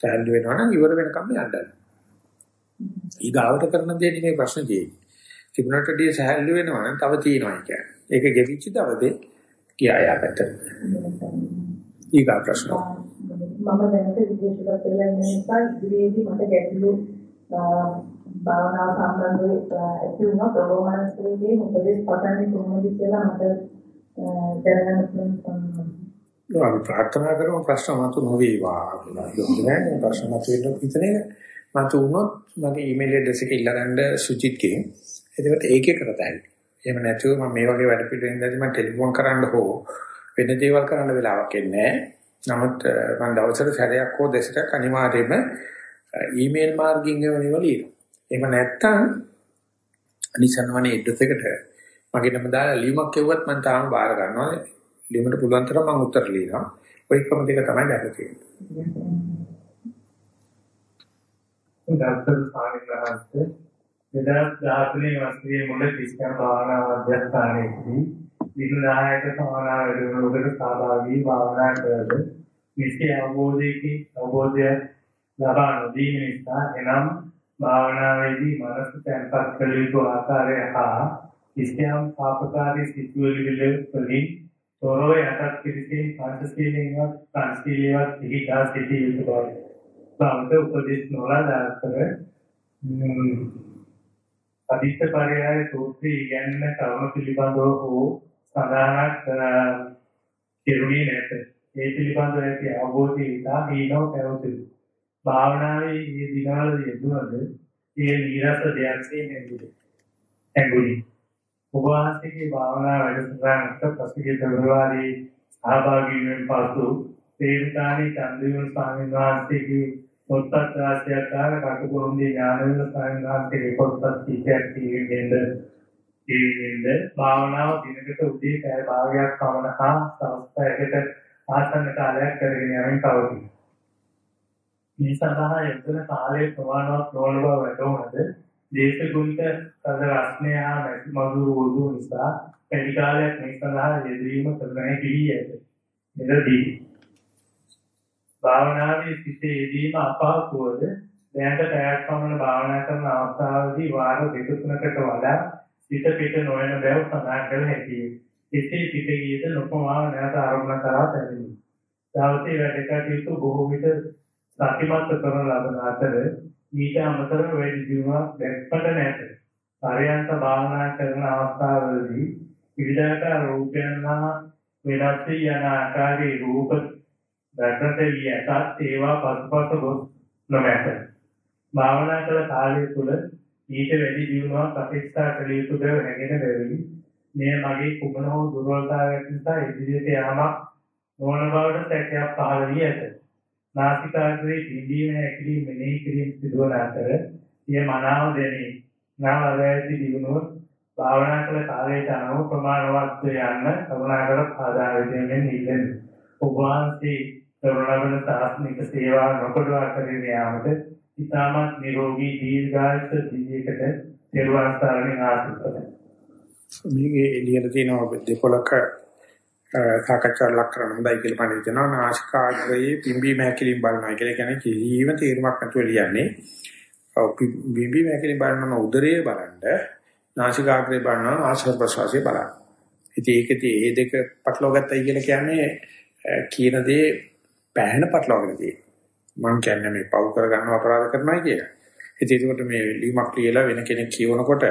සැහැල්ලු වෙනවා නම් ඉවර වෙනකම් යන්න. ඊගාවට කරන දේ නෙමෙයි ප්‍රශ්න තියෙන්නේ. තිබුණටදී සැහැල්ලු වෙනවා නම් තව තියෙනවා කියන්නේ. ඒක ගෙවිච්ච දවසේ කියා යාකට. ඊගා ප්‍රශ්න. මම දැනට විදේශගත වෙලා ඉන්න නිසා ඉදිරියේදී මට ගැටලු භාවනාව සම්බන්ධව ඇති වුණා ප්‍රෝමනස්කේදී උපදේශ පතන්නේ කොහොමද කියලා මට දැනගන්න පුළුවන් අපි ප්‍රාර්ථනා කරමු ප්‍රශ්න මතු නොවේවා කියලා. කියන්නේ ප්‍රශ්න මතු වෙන විතරේ මතු වුණොත් මගේ ඊමේල් ඇඩ්‍රස් එක ඉල්ලගන්න සුචිත්ගෙන්. එතකොට ඒකේ කරතයි. එහෙම නැතුව මම මේ වගේ වැඩ පිළිවෙලින් ඉඳලා මම ටෙලිෆෝන් කරන්න හෝ වෙන දේවල් කරන්න වෙලාවක් එන්නේ නමුත් මම දවසට සැරයක් හෝ දෙසටක් අනිවාර්යයෙන්ම ඊමේල් මාර්ගයෙන් මේවා ලියනවා. එහෙම නැත්නම් අනිසන්වනේ ඇඩ්‍රස් එකට මගේ නම දාලා ලියුමක් එවුවත් මම තාම බාර ගන්නවා. ලියන්න පුළුවන් තරම් මම උත්තර ලියනවා. ওই ක්‍රම දෙක තමයි දැක තියෙන්නේ. ඩාක්ටර් සානිග්‍රහස්ත 2013 වසරේ මුල ක්‍රිස්තියානි භාවනා මධ්‍යස්ථානයේදී විදුනායක සමානා වැඩමුළුවකට සහභාගී භාවනා කරද නිශ්චය අවබෝධයකින් අවබෝධය ලබා නොදී නිසා එනම් භාවනාවේදී මනස තැන්පත් කළ යුතු ආකාරය හා ඉස්ලාම් පාපකාරී සිතුවිලි වලින් තොරව යටත් පිළිසින් පංචශීලයෙන්වත් පංචශීලයේවත් පිළිදා සිටිය යුතු බව. බෞද්ධ උපදේශ නොලදා කර අදිත්‍ය පරයය සූත්‍රයේ ඉගැන්වෙන කරුණු පිළිබඳව හෝ සඳහනක් කෙරුණේ නැත. ඒ පිළිබඳව ඇති අවබෝධය ඉතා දීනව පැවතුණි. භාවනාවේ මේ දිනවල යෙදුනද ඒ නිරස දෙයක්සේ නැගුණි. ඇඟුණි. ඔබ වහන්සේගේ භාවනා වැඩසටහනට පසුගිය පෙබරවාරි සහභාගී වෙන පසු තේරකාණී චන්දිවල් ස්වාමීන් වහන්සේගේ පොත්පත් රාශියක් ආර කටුකුරුන්දී ඥානවල සංඝාන්තයේ පොත්පත් කීපයක් කියවෙන්නේ ඒකෙන්ද භාවනාව දිනකට උදේ පැය භාගයක් පමණ හා සවස්තයකට ආසන්න කාලයක් කරගෙන යමින් පවතී. මේ සඳහා යෙදෙන කාලයේ ප්‍රමාණවත් නොවන බව වැටහුණද දේශගුණිත තද රස්නය හා මැසි මధుර වූ නිසා පැය කාලයක් මේ සඳහා යෙදවීම කරගෙන පිළි ඇත. මෙලදී භාවනාවේ සිටේ යෙදීම අපහසුවද දැනට පැයක් පමණ භාවනා කරන අවස්ථාවේදී වාර දෙක තුනකට වඩා පිට පිට නොවන බව සඳහන් කළ හැකියි. එසේ පිට ගියද නොපමාව නැවත ආරම්භ කරා පැමිණි. දවසේ වැඩ කටයුතු බොහෝ විට සතිමත් කරන ලබන අතර ඊට අමතරව වැඩි දියුණුවක් දැක්පට නැත. පරයන්ත භාවනා කරන අවස්ථාවලදී විවිධාකාර රූපයන් හා වෙනස් වී යන ආකාරයේ රූප දැක්කට වී ඇතත් ඒවා පසුපස ගොස් නොමැත. භාවනා කළ කාලය තුළ ඊට වැඩි දියුණුවක් අපේක්ෂා කළ යුතු බව හැඟෙන බැවිනි. මෙය මගේ කුමන හෝ දුර්වලතාවයක් නිසා ඉදිරියට යාමක් නොවන බවට සැකයක් පහළ වී ඇත. නාසිකාග්‍රේ පිළිදීම හැකිලිම මෙනෙහි කිරීම සිදුවන අතර සිය මනාව දැනේ. නාම අවැසි දිනුනොත් භාවනා කළ කාලයට අනුව ප්‍රමාණවත් යන්න කරුණාකර ආදා වේදෙමින් ඉල්ලෙන. ඔබ වහන්සේ කරුණාවන තාස්නික සේවා නොකඩවා කරගෙන යාමට ඉතාමත් නිරෝගී දීර්ඝායුෂ ජීවිතයකට නිර්වාණ ස්ථානයෙන් ආශිර්වාද. මේකේ එළියට තියෙන දෙපොලක සාකච්ඡා ලක් කරන හොඳයි කියලා මම හිතනවා නාසිකාග්‍රයේ පිම්බීම හැකිලින් බලනවා කියලා කියන්නේ කිසිම තීරමක් නැතුව ලියන්නේ. පිම්බීම හැකිලින් බලනවා උදරයේ බලන්න නාසිකාග්‍රේ බලනවා ආශ්වාස ප්‍රශ්වාසයේ බලන්න. ඉතින් ඒකදී මේ දෙක පටලවා ගත්තයි කියලා කියන්නේ කියන දේ පැහැෙන පටලවාගෙන තියෙනවා. මම කියන්නේ මේ පව් කරගන්නව අපරාධ කරනවා කියලා. ඉතින් ඒකට මේ ලියුමක් ලියලා වෙන කෙනෙක් කියවනකොට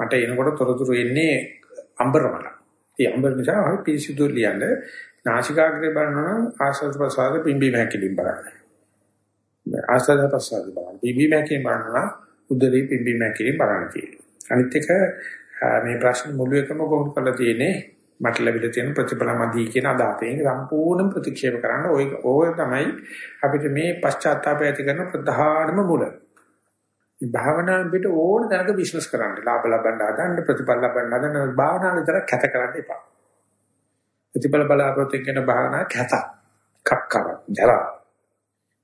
මට එනකොට තොරතුරු එන්නේ අම්බරමල. ඉතින් අම්බර නිසා හරි පිරිසිදු ලියන්න නාසිකාග්‍රේ බලනවා නම් ආස්වාද ප්‍රසාද පිම්බි මහැකිලින් බලන්න. ආස්වාද ප්‍රසාද බලන්න. පිම්බි මහැකිලින් බලනවා උදරේ පිම්බි මහැකිලින් බලන්න කියලා. අනිත් එක මේ ප්‍රශ්න මුළු එකම කොහොමද කරලා තියෙන්නේ මට ලැබිලා තියෙන ප්‍රතිඵලමදී කියන අදහසෙන් සම්පූර්ණ ප්‍රතික්ෂේප කරන්න ඔය ඕක තමයි අපිට මේ පශ්චාත්තාපය ඇති කරන ප්‍රධානම මුල. මේ භාවනාවෙන් පිට ඕන දැනක බිස්නස් කරන්න, ලාභ ලබන්න හදන්න, ප්‍රතිඵල ලබන්න හදන්න භාවනාව විතර කැත කරන්න එපා. ප්‍රතිඵල බලාපොරොත්තු වෙන භාවනාව කැත. කක්කර, ජරා.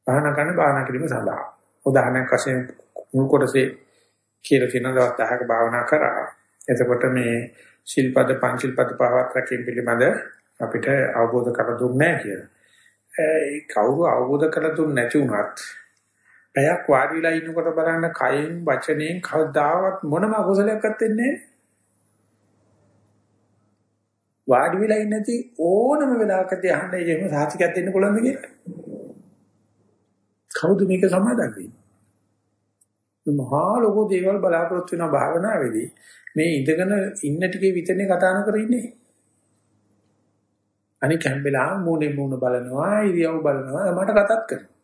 භාවනා කරන භාවනා කිරීම සඳහා. උදාහරණයක් වශයෙන් මුල් කොටසේ කියලා තියෙන දවස් 10ක භාවනා කරා. එතකොට මේ ශිල්පද පංචිල්පද පහවත් රැකීම පිළිබඳ අපිට අවබෝධ කර දුන්නේ නැහැ කියලා. ඒ කවුරු අවබෝධ කර දුන්නේ නැති වුණත් පැයක් වාඩි වෙලා ඉන්නකොට බලන්න කයෙන් වචනයෙන් කවදාවත් මොනම අකුසලයක්වත් වෙන්නේ නැහැ. වාඩි වෙලා ඉන්නේ නැති ඕනම වෙලාවකදී අහන්න එහෙම සාහිතිකයක් දෙන්න පුළුවන්ද කියලා. කවුද මේක සමාදන් වෙන්නේ? මහා ලොකු දේවල් බලාපොරොත්තු වෙන භාවනාවේදී මේ ඉඳගෙන ඉන්න ටිකේ විතරනේ කතා නොකර ඉන්නේ. අනික හැම වෙලාවෙම මූණේ මූණ බලනවා, ඉරියව් බලනවා, මට කතාත් කරනවා.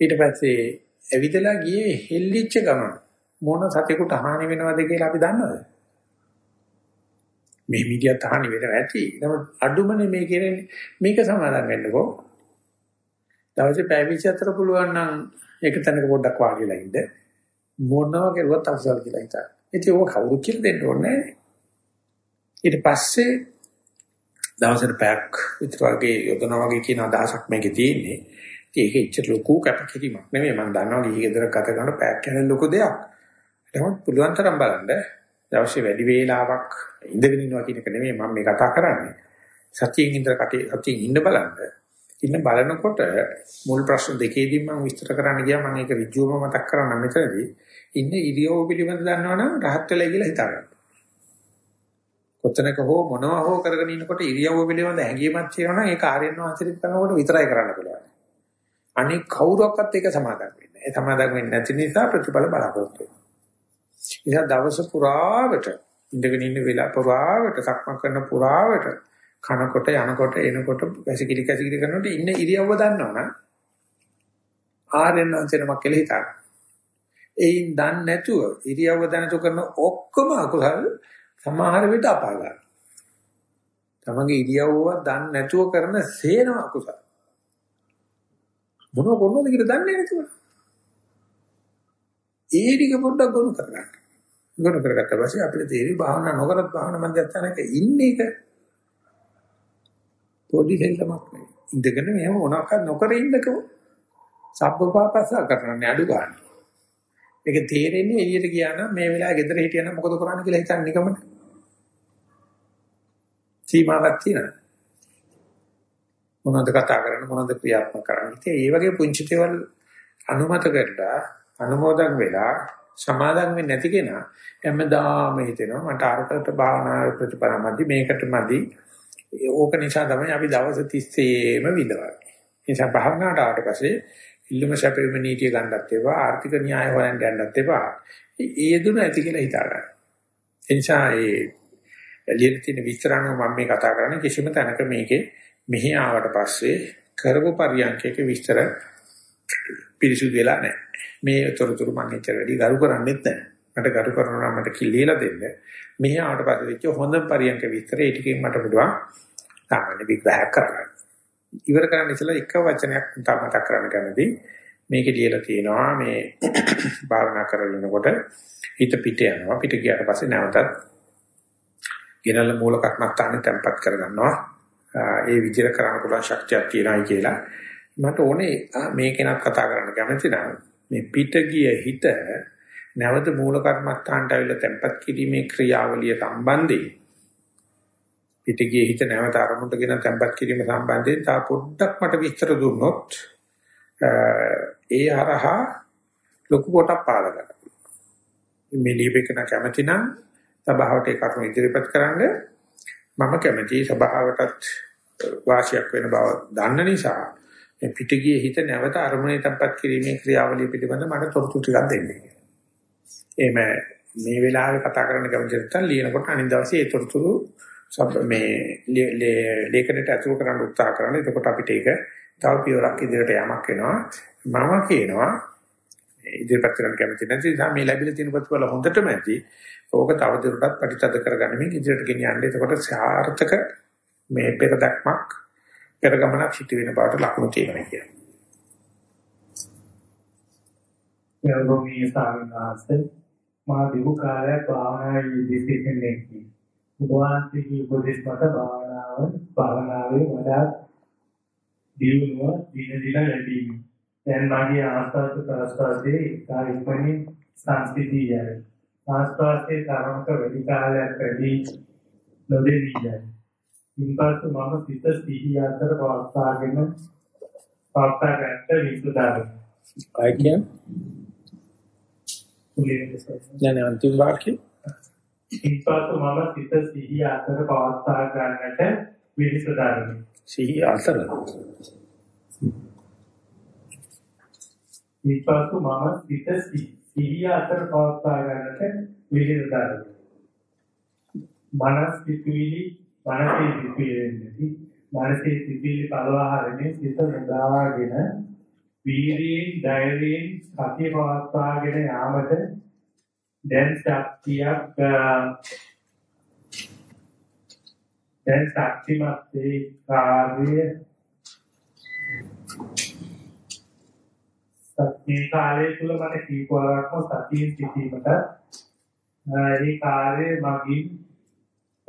ඊට පස්සේ ඇවිදලා ගියේ හෙල්ලිච්ච ගමන මොන සතෙකුට හානි වෙනවද කියලා අපි දන්නවද? මේ මීඩියා හානි වෙනවා ඇති. නමුත් අඩුමනේ මේ කියන්නේ මේක සමාදම් වෙන්නකෝ. දවසේ පැය 24 පුළුවන් නම් එක තැනක පොඩ්ඩක් වාඩිලා ඉන්න. මොනවා කරුවත් අසල් කියලා හිතන්න. ඉතින් ඕක කවුරු කියලා දෙන්න ඕනේ ඊට පස්සේ දවසට පැයක් විතර වගේ යොදනවා වගේ කියන අදහසක් මේකේ තියෙන්නේ. ඒක ඉච්චර ලොකු කැපකිරීමක් නෙමෙයි මම දන්නවා ගිහි ගෙදර ගත කරන පැයක් යන ලොකු දෙයක්. නමුත් පුළුවන් තරම් බලන්න දවසේ වැඩි වේලාවක් ඉඳගෙන ඉන්නවා කියන එක නෙමෙයි මම මේ කතා කරන්නේ. සතියෙන් ඉඳලා කටේ සතියෙන් ඉන්න බලන්න. ඉන්න බලනකොට මුල් ප්‍රශ්න දෙකේදී මම විස්තර කරන්න ගියා මම ඒක ඍජුවම මතක් කරන්න මෙතනදී ඉන්න ඉරියව් පිළිබඳ දන්නවනම් rahat වෙලා කියලා හිතාගන්න. කොතනක හෝ මොනවා හෝ කරගෙන ඉන්නකොට ඉරියව් පිළිබඳ හැඟීමක් තියෙනවා නම් ඒක ආර්යයන් වහන්සේට කරනකොට විතරයි කරන්න පුළුවන්. අනික කවුරක්වත් ඒක සමාදම් වෙන්නේ නැහැ. ඒ සමාදම් වෙන්නේ නැති නිසා ප්‍රතිඵල බලාපොරොත්තු වෙනවා. ඉතින් දවස පුරාවට ඉඳගෙන ඉන්න වෙලාව පුරාවට සක්මන් කරන පුරාවට කනකොට යනකොට එනකොට වැසිකිලි කැසිකිලි කරනකොට ඉන්න ඉරියව්ව දන්නවනම් ආර්යයන් වහන්සේනමක් කියලා හිතාගන්න. එයින් දන්නේ නැතුව ඉරියව්ව දැනතු කරන ඔක්කොම අකුසල් සමහර විට අපාගත. තමගේ ඉරියව්ව දන්නේ නැතුව කරන සේනම අකුසල්. මොනව කරනවද කියලා දන්නේ නැතුව. ඒ ටික පොඩ්ඩක් ගොනු කරගන්න. ගොනු කරගත්ත පස්සේ අපිට තේරෙයි භාවනා නොකරත් භාවනා මධ්‍යස්ථානක ඉන්නේ එක පොඩි දෙල්ලමක් නෙවෙයි. ඉඳගෙන මෙහෙම මොනවාක්වත් නොකර ඉන්නකෝ. සබ්බපාපස්ස කරන්නේ අඩු ගන්න. ඒක තේරෙන්නේ එළියට ගියා නම් මේ වෙලාවේ ගෙදර හිටියනම් මොකද කරන්නේ කියලා හිතන්නේ නිකමද? සීමාවක් තියෙනවා. මොනවද කතා කරන්නේ මොනවද ක්‍රියාත්මක කරන්නේ. ඉතින් මේ වගේ පුංචි දේවල් අනුමත කරලා අනුමෝදන් වෙලා සමාදන් වෙන්නේ නැති කෙනා හැමදාම හිතෙනවා මට අරකට භාවනා ප්‍රතිපරමදි මේකට මදි ඕක නිසා තමයි අපි දවස් 30ෙම විඳවන්නේ. නිසා භාවනාවට ආවට පස්සේ ඉල්ලුම සැපෙම නීතිය ගන්නත් එපා ආර්ථික න්‍යාය හොයන්න යන්නත් එපා. ඒ දුන ඇති කියලා හිතා ගන්න. ඒ නිසා ඒ එළියට තියෙන විස්තරණ මම මේ කතා කරන්නේ කිසිම තැනක මේකේ මෙහි ආවට පස්සේ කරපු පරියන්කයක විස්තර පිරිසුදු වෙලා නැහැ. මේ තොරතුරු මම එච්චර වැඩි ගරු කරන්නේත් නැහැ. මට ගරු කරනවා මට කිලිලා දෙන්න. මෙහි ආවට පස්සේ වෙච්ච හොඳ පරියන්ක විස්තර ඒ ටිකෙන් මට පුළුවන් සාමාන්‍ය විග්‍රහයක් කරගන්න. ඉවර කරන්න ඉස්සෙල්ලා එක වචනයක් මතක් කරන්න කැමතියි. මේකේ ලියලා තියෙනවා මේ [COUGHS] භාවනා කරගෙනකොට හිත පිට යනවා. පිට ගියාට පස්සේ නැවතත් ගෙනල්ලා මූල කර්මස්ථානේ තැම්පත් කරගන්නවා. ඒ විදිහට කරන්න පුළුවන් ශක්තියක් තියෙනයි කියලා. මට ඕනේ මේ කෙනක් කතා කරන්න කැමති නම් මේ පිට ගිය හිත නැවත මූල කර්මස්ථානට ඇවිල්ලා තැම්පත් කිරීමේ ක්‍රියාවලිය සම්බන්ධයෙන් පිටගියේ හිත නැවත අරමුණට ගෙන තැම්පත් කිරීම සම්බන්ධයෙන් තා පොඩ්ඩක් මට විස්තර දුන්නොත් ඒ හරහා ලොකු කොටක් පාද ගන්න. මේ ලියපෙකන කැමති නම් සභාවට ඒ කරුණු ඉදිරිපත් කරන්න මම කැමති සභාවටත් වාසියක් වෙන බව දන්න නිසා මේ පිටගියේ හිත නැවත අරමුණේ තැම්පත් කිරීමේ ක්‍රියාවලිය පිළිබඳ මට තොරතුරු ටිකක් දෙන්න. එහෙම මේ වෙලාවේ කතා කරන්න කැමති නැත්නම් ලියනකොට අනිත් දවසේ ඒ තොරතුරු මේ ලේඛනයට අතුරු කරන්න උත්සාහ කරන. එතකොට අපිට ඒක තව පියවරක් ඉදිරියට යamak වෙනවා. මම කියනවා ඉදිරියට කරන්න කැමති නැති නිසා මේ ලැබිලා තියෙන ප්‍රතිඵල හොඳටම ඇති. ඕක තව දුරටත් ප්‍රතිතද කරගන්නමින් ඉදිරියට ගෙනියන්න. එතකොට සාර්ථක මේ පෙර දක්මක් පෙර ගමනක් සිදු වෙන බවට ලකුණු තියෙනවා කියන්නේ. යෝගී සාමිනාස මා දිනු කාලයක් භාවනාවේ විදිහට ඉන්නේ. උපවාසයේ උපදේශ මත භාවනාව භාවනාවේ වඩා දියුණුව දින දින වැඩි වෙනවා. දැන් මාගේ ආස්වාද ප්‍රාස්වාදයේ කායිකමනේ සංස්කෘතියයි. ආස්වාදයේ තරමක වැඩි කාලයක් වැඩි නොදෙවි යයි. ඉන්පසු මම සිත සිහි අතර පවත්වාගෙන පවත්වා ගන්න විසුදාරයි. අය කියන්නේ? නෑ නෑ අන්තිම වාක්‍යය ඉන්පසු මම සිත සිහිය අතර පවත්වා ගන්නට විලිසදාරමි. සිහිය අතර. ඉන්පසු මම සිත සිහිය අතර පවත්වා ගන්නට විලිසදාරමි. මනස් පිටුවිලි මනසේ පිටුවිලි මනසේ පිටුවිලි පළවාහරනේ සිත නදාගෙන වීර්යයෙන් ධෛර්යයෙන් සතිය පවත්වාගෙන යාමට දැන් ශක්තියක් දැන් ශක්තිමත් ඒ කාර්ය සත්‍ය කාලය තුල මට කීපවරක්ම සතියේ සිටීමට ඒ කාර්ය මගින්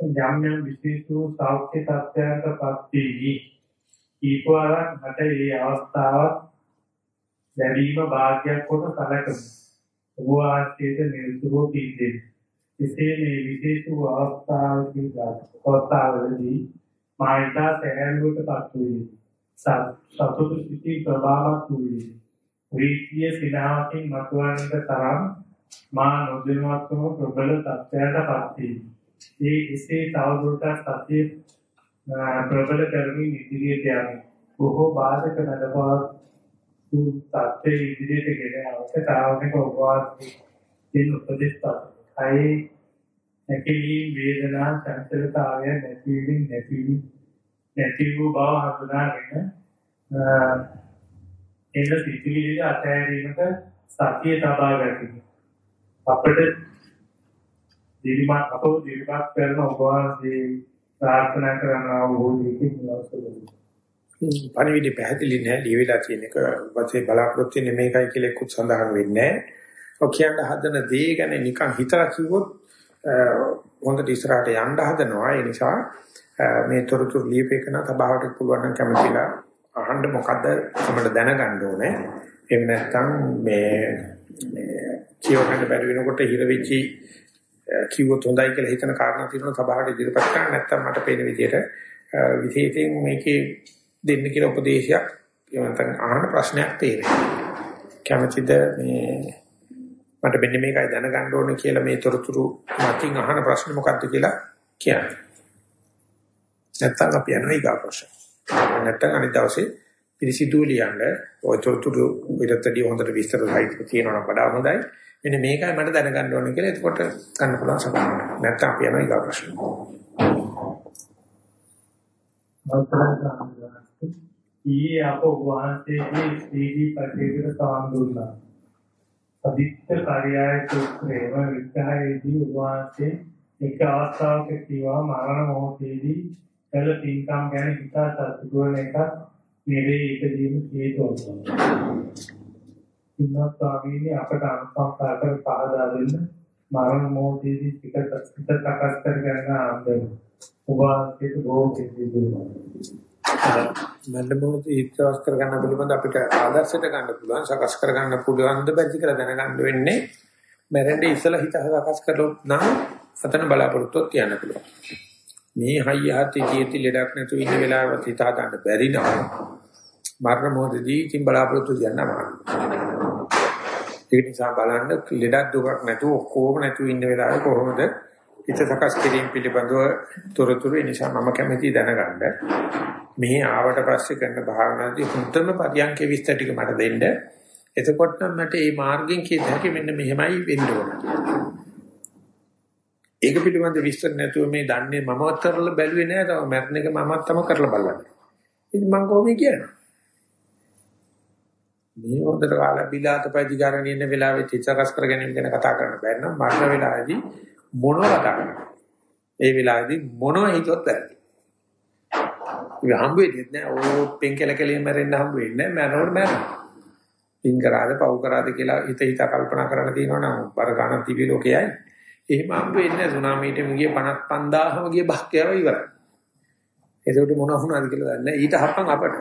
යම් යම් විශේෂ වූ සෞඛ්‍ය තත්ත්වයන්ටපත් වී කීපවරක් මට ඒ අවස්ථාවක් ලැබීම වාග්යක් කොට සැලකෙමි උපවාසයට නිරතුරුව පිළිදෙන. එසේ මේ විශේෂ වූ අවස්ථාවකදී අවස්ථාවලදී මායිතා සැහැල්ලුවට පත් වූයේ. සතුටු සිටි ප්‍රභාවක් වූයේ. ප්‍රීතිය සිනාවකින් මතුවන්නට තරම් මා නොදැනුවත්වම ප්‍රබල තත්ත්වයට පත් වී. ඒ එසේ තවදුරටත් සතිය ප්‍රබල කරමින් ඉදිරියට යමි. බොහෝ බාධක නැදපවත් තත්ත්වයේ ඉදිරියට ගෙන අවශ්‍යතාවක උපවාසයේ තියෙන උපදේශ අයි නැකී වේදනා සංසලතාවය නැතිවීම නැතිවීම නැති වූ බව හඳුනාගෙන එන සිතිවිලි අතහැරීමට සතිය තබා ගන්න. අපිට දිරිමත් අපෝ දිරිමත් කරන උපවාසයේ ප්‍රාර්ථනා කරනවා වූ දෙකේ අවශ්‍යයි. පණිවිඩය පැහැදිලි නෑ ලියවිලා තියෙන එක වශයෙන් බලාපොරොත්තු වෙන්නේ මේකයි කියලා එක්කුත් සඳහන් වෙන්නේ නෑ. ඔය කියන්න හදන දේ ගැන නිකන් හිතලා කිව්වොත් හොඳට ඉස්සරහට යන්න හදනවා. ඒ නිසා මේ තොරතුරු ලියපේකන සභාවට පුළුවන් නම් කැමතිලා අහන්න මොකද්ද අපිට දැනගන්න ඕනේ. එහෙම නැත්නම් මේ කියවන්න බැරි වෙනකොට හිර වෙච්චි කිව්වොත් හොඳයි කියලා හිතන කාරණා තියෙනවා සභාවට ඉදිරිපත් කරන්න නැත්නම් මට පේන විදිහට විශේෂයෙන් මේකේ දෙන්න කියලා උපදේශයක් එහෙම නැත්නම් අහන ප්‍රශ්නයක් තේරෙනවා. කැමතිද මේ මට මෙන්න මේකයි දැනගන්න ඕනේ කියලා මේ තොරතුරු මතින් අහන ප්‍රශ්න මොකක්ද කියලා කියන්න. නැත්නම් අපි යනවා ඊගා ප්‍රශ්න. නැත්නම් අනිත් දවසේ පිළිසිදු ලියන්න ඔය තොරතුරු විතරදී හොඳට විස්තර සහිතව කියනවා නම් වඩා හොඳයි. මෙන්න මේකයි මට දැනගන්න ඕනේ කියලා එතකොට ගන්න පුළුවන් සබඳ. නැත්නම් අපි යනවා ඊගා ප්‍රශ්න. ඊයේ අප වහන්සේගේ සීඩී පත්‍රයකට සාම් දුන්නා. අදිත්ත කාර්යය සූත්‍රයේම විග්‍රහයේදී වහන්සේ එක අවස්ථාවක කිව්වා මරණ මොහොතේදී කළ පින්කම් ගැන හිතා සතුටු වෙන එක නෙවෙයි ඉදීම හේතුව. ඉන්නත් ස්වාමීනි අපට අනුකම්පා කර පහදා දෙන්න මරණ මොහොතේදී පිට පිට සකස් කර ගන්න ආන්දම. ඔබ වහන්සේට බොහෝ පිළිතුරු මන්ද මොහොත ඉස්සස් කර ගන්න පිළිබඳ අපිට ආදර්ශයට ගන්න පුළුවන් සකස් කර ගන්න පුළුවන් ද බැරි කියලා දැනගන්න වෙන්නේ මැරෙන්නේ ඉස්සලා හිත සකස් කරලොත් නම් අතන බලාපොරොත්තුවක් තියන්න පුළුවන් මේ හයිය හති කීති ලෙඩක් නැතුව ඉන්න වෙලාවට හිත හදන්න බැරි නම් මරණ මොහොතදී කිම් බලාපොරොත්තු තියන්න අමාරුයි. ඒක නිසා බලන්න ලෙඩක් දුකක් නැතුව ඔක්කොම නැතුව ඉන්න වෙලාවේ කොහොමද හිත සකස් කිරීම පිළිබඳව තොරතුරු නිසා මම කැමැති දැනගන්න. මේ ආවට පස්සේ කරන භාවනාදී හුත්තම පරියන්කේ විස්තර ටික මට දෙන්න. එතකොට නම් මට මේ මාර්ගයෙන් කියත හැකි මෙන්න මෙහෙමයි වෙන්න ඕන. ඒක පිළිබඳ විස්තර නැතුව මේ දන්නේ මමවත් කරලා බැලුවේ නෑ තව මරණ එක මමත් තම කරලා බලන්න. ඉතින් මම කොහොමද කියන්නේ? මේ හොඳට කාලා බිලාත පැදි ගන්න ඉන්න වෙලාවෙත් ඉස්සකස් කර ගැනීම ගැන කතා කරන්න බැරි නම් මරණ වෙලාවේදී මොනව කතා කරන්නේ? ඒ වෙලාවේදී මොනව හිතුවත් බැරි. ඉතින් හම්බ වෙන්නේ නැහැ. ඕ පෙන් කෙල කෙලින් මැරෙන්න හම්බ වෙන්නේ නැහැ. මැරෙනකොට මැරෙනවා. පින් කරාද පව් කරාද කියලා හිත හිත කල්පනා කරලා තියෙනවා නම් බර ගන්න තිබි ලෝකයයි. එහෙම හම්බ වෙන්නේ නැහැ. සුනාමීට මුගිය 55000ම ගිය භක්තියව ඉවරයි. ඒකට මොන වුණාද කියලා දන්නේ ඊට හප්පන් අපට.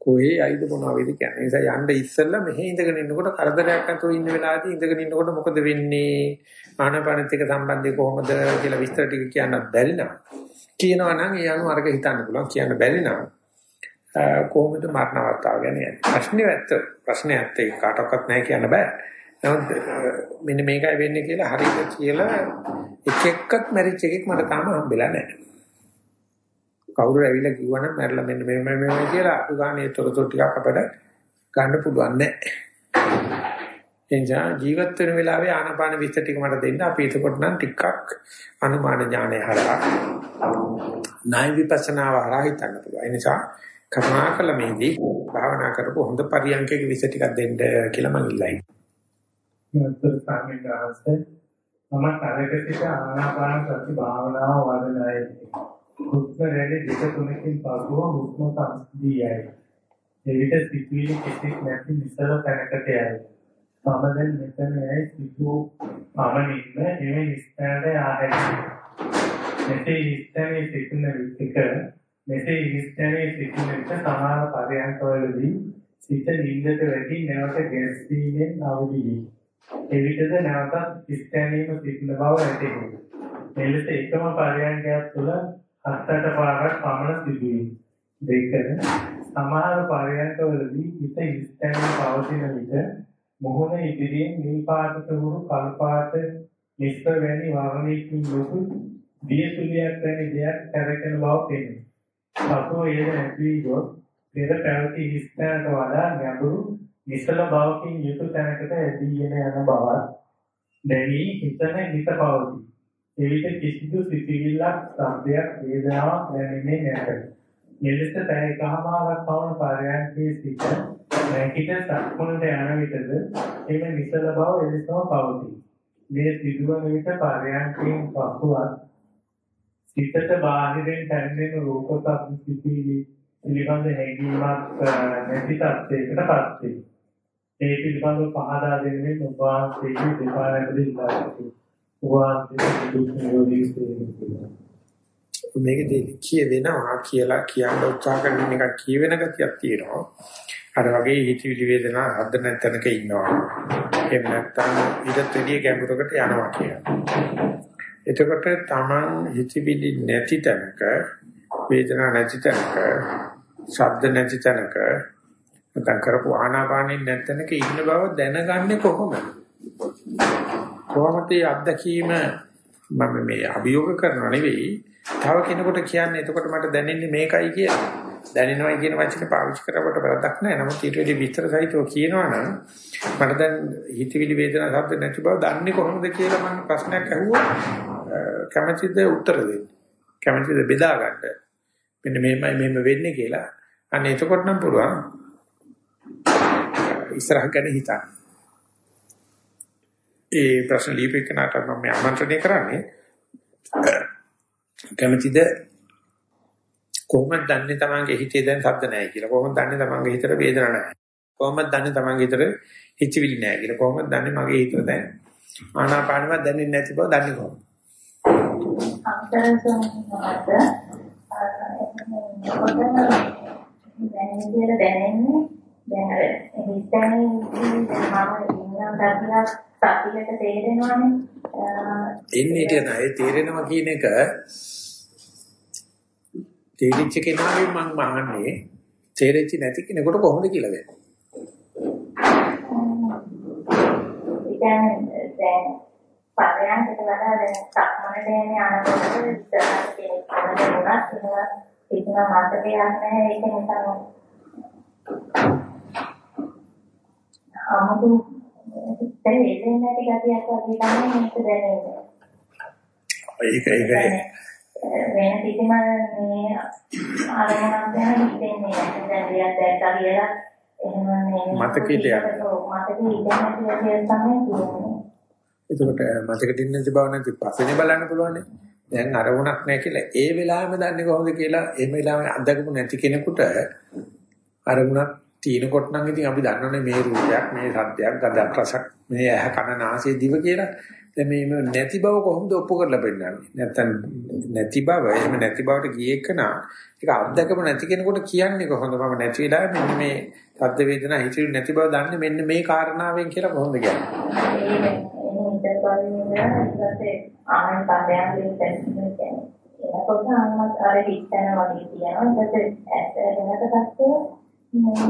කොහේ යයිද මොනවා වේද කියන්නේ. ඒ නිසා යන්න ඉස්සෙල්ලා මෙහෙ ඉඳගෙන ඉන්නකොට කරදරයක් නැතුව ඉන්න වෙලාවදී ඉඳගෙන ඉන්නකොට මොකද වෙන්නේ? ආනපනත් එක්ක සම්බන්ධය කොහොමද කියලා විස්තර ටික කියන්න බැරි නම් කියනවා නම් ඒ අනුව අරක හිතන්න පුළුවන් කියන්න බැරි නම් කොහොමද මරණ අවස්ථාව ගැන යන්නේ ප්‍රශ්නේ ඇත්ත ප්‍රශ්නේ ඇත්ත ඒක කාටවත් නැහැ කියන්න බෑ නමුත් මෙන්න මේකයි වෙන්නේ කියලා හරියට කියලා එක එක්කත් මැරිච් එකෙක් මට තාම හම්බෙලා නැහැ කවුරු ඇවිල්ලා කිව්වනම් මැරලා මෙන්න මේ මේ මේ කියලා අඩු ගානේ තොරතුරු ටිකක් අපිට ගන්න පුළුවන් නැහැ එනිසා ජීවත් වෙන වෙලාවේ ආනාපාන විස්තර ටික මට දෙන්න අපි එතකොට නම් ටිකක් අනුමාන ඥානය හරහා ණය විපස්සනාව හරහා හිතන්න පුළුවන්. ඒ නිසා කරුණාකර මේදී භාවනා කරපො හොඳ පරියන්කයක විස්තර ටිකක් දෙන්න කියලා මම ඉල්ලයි. මත්තර සාමිනාස්සේ මම කරකසිත ආනාපාන සති භාවනාව වඩනයි. හුස්ම රැලි දෙක තුනකින් පසුව හුස්ම සංසිඳියයි. එවිට සිතුවිලි කිසික් නැති නිසල තැනකට යයි. මම දැන් මෙතන ඇයි සිතු පමණින්ම එමෙ ස්ථානට ආහැරි. මෙසේ ස්ථානයේ සිටින විට මෙසේ ස්ථානයේ සිටින විට සමහර පරයන්කවලදී සිත නිින්දට වැටි නැවත ගැස්සීමෙන් අවදි වේ. එවිටද නැවතත් ස්ථානයේම සිටින බව ඇතිවේ. මෙලෙස එකම පරයන්කයක් තුළ හතට පාරක් පමණ සිදුවේ. දෙකන සමහර පරයන්කවලදී හිත ස්ථානයේ පවතින විට මොහොන ඉදිරියෙන් නිල් පාටට හුරු කළු පාට මිශ්‍ර වැනි වර්ණයකින් යුතු දියසුලියක් වැනි දෙයක් කරකන බව පෙනේ. පසුව එය නැති ගොස් පෙර පැවති ස්ථානට වඩා ගැඹුරු නිසල බවකින් යුතු තැනකට ඇදීගෙන යන බවත් දැනි හිතන හිත පවතී. එවිට කිසිදු සිතිවිල්ලක්, ශබ්දයක්, වේදනාවක් දැනෙන්නේ නැත. මෙලෙස පැය එකමාරක් පවන පරයන්කේ සිට නැකිට සක්මනට යන විටද එම නිසල බව එලෙසම පවතී. මේ සිදුවන විට පරයන්කෙන් පසුවත් සිතට බාහිරින් පැමිණෙන රූප සම්පිතිලි පිළිබඳ හැඟීමක් නැති තත්යකටපත් වේ. ඒ පිළිබඳව පහදා දෙන්නේ ඔබ වහන්සේගේ දෙපා නැති ඉල්ලා සිටිනවා. ඔබ වහන්සේ දුක් නිරෝධී වේ. මේකදී කියවෙනවා කියලා කියන්න උත්සාහ කරන එක කියවෙන ගතියක් තියෙනවා. අර වගේ හිතවිලි වේදනා හද නැතනක ඉන්නවා. එහෙම නැත්නම් ඊටත් වැඩිය ගැඹුරකට යනවා කියලා. එතකොට Taman හිතවිලි නැති තැනක වේදනා නැති තැනක ශබ්ද නැති තැනක නැත්නම් කරපු ආනාපානෙ නැතනක ඉන්න බව දැනගන්නේ කොහොමද? කොහොමද අත්දැකීම මම මේ අභියෝග කරනව නෙවෙයි තව කෙනෙකුට කියන්නේ එතකොට මට දැනෙන්නේ මේකයි කියලා. දැනෙනවයි කියන වචනේ පාවිච්චි කරවට වැරද්දක් නැහැ. නමුත් ඊට වැඩි විස්තර සහිතව කියනවනම් මට දැන් හිතවිලි වේදනා ශබ්ද නැති බව දන්නේ කොහොමද කියලා මම ප්‍රශ්නයක් අහුවා. කැමැතිද උත්තර දෙන්න. කැමැතිද බෙදා ගන්න. මෙන්න මෙහෙමයි මෙහෙම වෙන්නේ කියලා. අන්න එතකොට නම් පුළුවන් ඉස්සරහ ගැන හිතන්න. ඒ ප්‍රශ්න ලියපෙන්නට මම ආමන්ත්‍රණය කරන්නේ කැමැතිද? කොහොමද දන්නේ තමන්ගේ හිතේ දැන් ශබ්ද නැහැ කියලා? කොහොමද දන්නේ තමන්ගේ හිතේ වේදනා නැහැ? කොහොමද දන්නේ තමන්ගේ හිතේ හිතවිලි නැහැ කියලා? කොහොමද දන්නේ මගේ හිතේ දැන් ආනාපානවත් දැනෙන්නේ නැති බව දන්නේ කොහොමද? දැනෙන්නේ කියලා දැනෙන්නේ දැන් අර හිතන්නේ මම ඉන්නම් දකියක් සතියට තේරෙනවානේ. එන්නේ කියන ඒ තේරෙනවා කියන එක තේරිච්ච කෙනාගෙන් මම අහන්නේ තේරෙච්ච නැති කෙනෙකුට කොහොමද කියලා දෙන්නේ. දැන් දැන් පරයන්කට වඩා දැන් සක්මනට යන්නේ අනකොට ඉස්සරහට කෙනෙක් කරගෙන උනත් ඒක ඒක මතකයක් නැහැ ඒක නිසා අමුතු දැන් එන්නේ නැති ගතියක් වගේ තමයි මේක දැනෙන්නේ. ඒක ඒක වෙන කිසිම මේ ආරම්භයක් ගැන හිතෙන්නේ නැහැ. දැන් දෙයක් දැක්කා කියලා එහෙම මේ මතකෙට යනවා. මතකෙ ඉඳන් තමයි කියන්නේ. එතකොට මතකෙට ඉන්න බව නැති පස්සේ බලන්න පුළුවන්. දැන් අරමුණක් නැහැ කියලා ඒ වෙලාවෙම දන්නේ කොහොමද කියලා එහෙම වෙලාවෙ අත්දකපු නැති කෙනෙකුට අරමුණක් තියෙනකොට නම් ඉතින් අපි දන්නනේ මේ රූපයක් මේ සද්දයක් ගඳක් රසක් මේ ඇහ කන නාසය දිව කියලා. දැන් මේ නැති බව කොහොමද ඔප්පු කරලා පෙන්නන්නේ? නැත්තම් නැති බව එහෙම නැති බවට ගියේකන ඒක අත්දකපු නැති කෙනෙකුට කියන්නේ කොහොමද? මම නැති වෙලාවෙ මෙන්න මේ සද්ද වේදනා හිතිරි නැති බව දන්නේ මෙන්න මේ කාරණාවෙන් කියලා කොහොමද කියන්නේ? ඒක එන්නේ ඉතින් ආයන පදයන් දෙන්නේ එනකොට අන්නත් අර හිතන වගේ තියෙනවා ඊට පස්සේ ඇස් වෙනකට පස්සේ මේ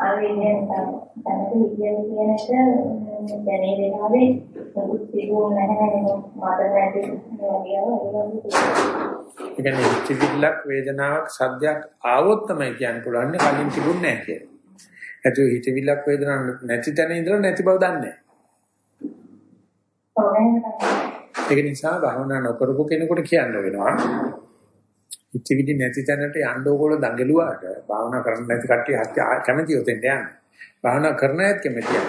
ආවේගයෙන් තමයි කියන්නේ කියන එක දැනේ වෙනාවේ මුකුත් තිබුණ නැහැ මට නැති වගේ ඒ කියන්නේ චිතිලක් වේදනාවක් සද්දයක් ආවොත් තමයි කියන්න පුළුවන් කලින් තිබුණේ නැහැ කියලා. ඒතු හිතවිලක් වේදනාවක් නැති තැන ඉඳලා නැති බව දන්නේ නැහැ. ඒක නිසා භවනා නොකරපු කෙනෙකුට කියන්න වෙනවා. හිතවිලි නැති තැනට යන්න ඕගොල්ලෝ දඟලුවාට භාවනා කරන්න නැති කට්ටිය කැමති උතෙන්ට යන්න. භාවනා කරන අයත් කැමති යන්න.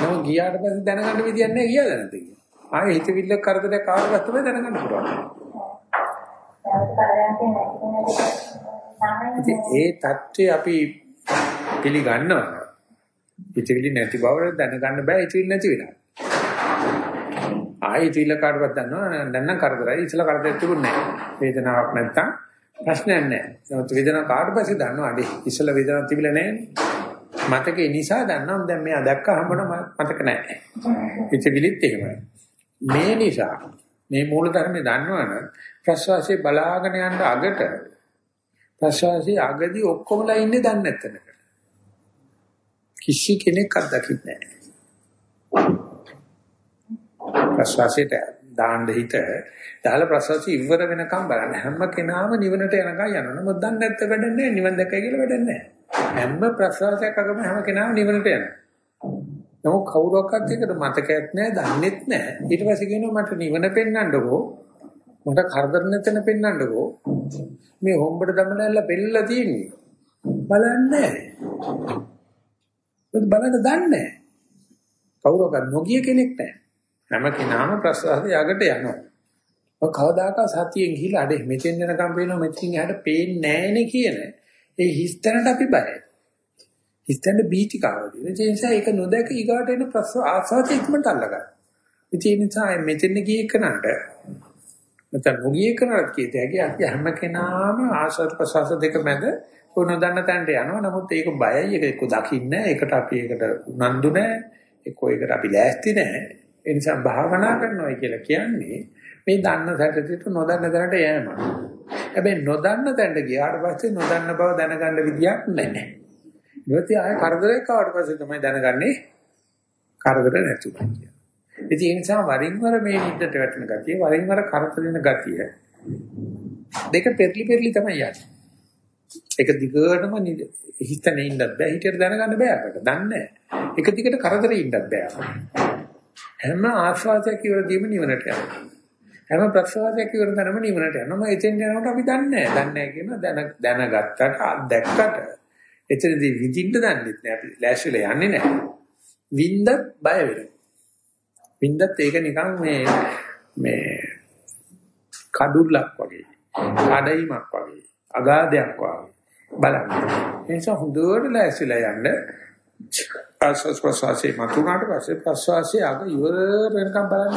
නම ගියාට පස්සේ දැනගන්න විදියක් නැහැ ගියාද නැද්ද කියලා. ආයේ හිතවිල්ල කරදරයක් ආවම තමයි දැනගන්න පුළුවන්. ඉතින් ඒ தත්ත්වය අපි පිළිගන්නවා. හිතවිලි නැති බව දැනගන්න බෑ හිතවිලි නැති වෙනවා. ආයේ හිතවිල්ල කාටවත් දන්නවා දැන් නම් කරදරයි ඉතලා කරදරයක් තිබුණේ නැහැ. වේදනාවක් නැත්තම් ප්‍රශ්නයක් නැහැ. නමුත් වේදනාව කාට පස්සේ දන්නවා අඩේ ඉස්සලා වේදනාවක් තිබිලා නැහැ. මතකේ නිසා දන්නවා දැන් මෙයා දැක්ක හම්බුන මතක නැහැ. හිතවිලිත් එහෙමයි. මේ නිසා මේ මූල ධර්මේ දන්නවනම් ප්‍රසවාසයේ බලාගෙන යන අගට ප්‍රසවාසයේ අගදී ඔක්කොමලා ඉන්නේ දන්නේ නැතනක. කිසි කෙනෙක් අත්දකින්නේ නැහැ. ප්‍රසවාසයට දාන්න හිත දාලා ප්‍රසවාසය ඉවර වෙනකම් බලන්න හැම කෙනාම නිවනට යනකම් යනවා. මොකද දන්නේ නැත්te වැඩන්නේ නිවන් දැක්කයි කියලා වැඩන්නේ හැම ප්‍රසවාසයක් අගම හැම කෙනාම නිවනට යනවා. නමුත් කවුරක්වත් එකට මතකයක් නැහැ, දන්නේත් නැහැ. ඊට පස්සේ කියනවා මට නිවන පෙන්වන්නකෝ. මට කරදර නැතන පෙන්වන්නකෝ. මේ හොම්බට දමනල්ල පෙන්නලා තියෙන්නේ. බලන්නේ නැහැ. බලන්න දන්නේ නැහැ. කවුරක්වත් නොගිය කෙනෙක් නැහැ. හැම කෙනාම ප්‍රසවාසය යකට යනවා. ඔය කවදාකවත් සතියෙන් ගිහිල්ලා අඩේ මෙතෙන් යනකම් පේනවා මෙතෙන් එහාට පේන්නේ නැහනේ කියන ඒ හිස්තැනට අපි බයයි. හිස්තැනට බීතිකාවදී. ඒ නිසා ඒක නොදැක ඊගාට එන ප්‍රශ්න ආසාවෙ ඉක්මනට අල්ලගන්න. ඒ නිසා මෙතෙන් ගියේ කනට නැත්නම් නොගියේ කනට කියත හැකි අපි හැම කෙනාම ආසාව ප්‍රසවාස දෙක මැද කො නොදන්න තැනට යනවා. නමුත් ඒක බයයි. ඒක එක්ක දකින්න. ඒකට අපි ඒකට උනන්දු නැහැ. එක්ක ඒකට අපි ලෑස්ති නැහැ. ඒ නිසා භාවනා කරනවා කියලා කියන්නේ මේ දන්න සැටට නොදන්න තැනට යෑම. හැබැයි නොදන්න තැනට ගියාට පස්සේ නොදන්න බව දැනගන්න විදියක් නැහැ. ඊට ආය කරදරයක් ආවට පස්සේ තමයි දැනගන්නේ කරදර නැතුණා කියලා. ඉතින් ඒ නිසා වරින් වර මේ නිද්දට වැටෙන ගතිය, වරින් වර කරදර දෙන ගතිය දෙක පෙරලි පෙරලි තමයි යන්නේ. එක දිගටම හිතන්නේ ඉන්නත් බෑ හිතට දැනගන්න බෑ අපට. දන්නේ නැහැ. එක දිගට කරදරේ ඉන්නත් බෑ අපට. හැම ආස්වාදයක් ඉවරදීම නිවනට යනවා. හැම ප්‍රසවාසයක් ඉවර තැනම නිවනට යනවා. මම එතෙන් යනකොට අපි දන්නේ නැහැ. දන්නේ නැහැ කියන දැන දැනගත්තට දැක්කට එතනදී විඳින්න දන්නේ නැහැ. අපි ලෑස්තිලා යන්නේ නැහැ. විඳත් බය වෙනවා. විඳත් ඒක නිකන් මේ මේ කඩුල්ලක් වගේ. කඩයිමක් වගේ. අගාධයක් වගේ. බලන්න. ඒ නිසා හොඳට ලෑස්තිලා යන්න ආස්වාස් ප්‍රසවාසයේ මතුනාට පස්සේ ප්‍රසවාසයේ අග ඉවර වෙනකම් බලන්න.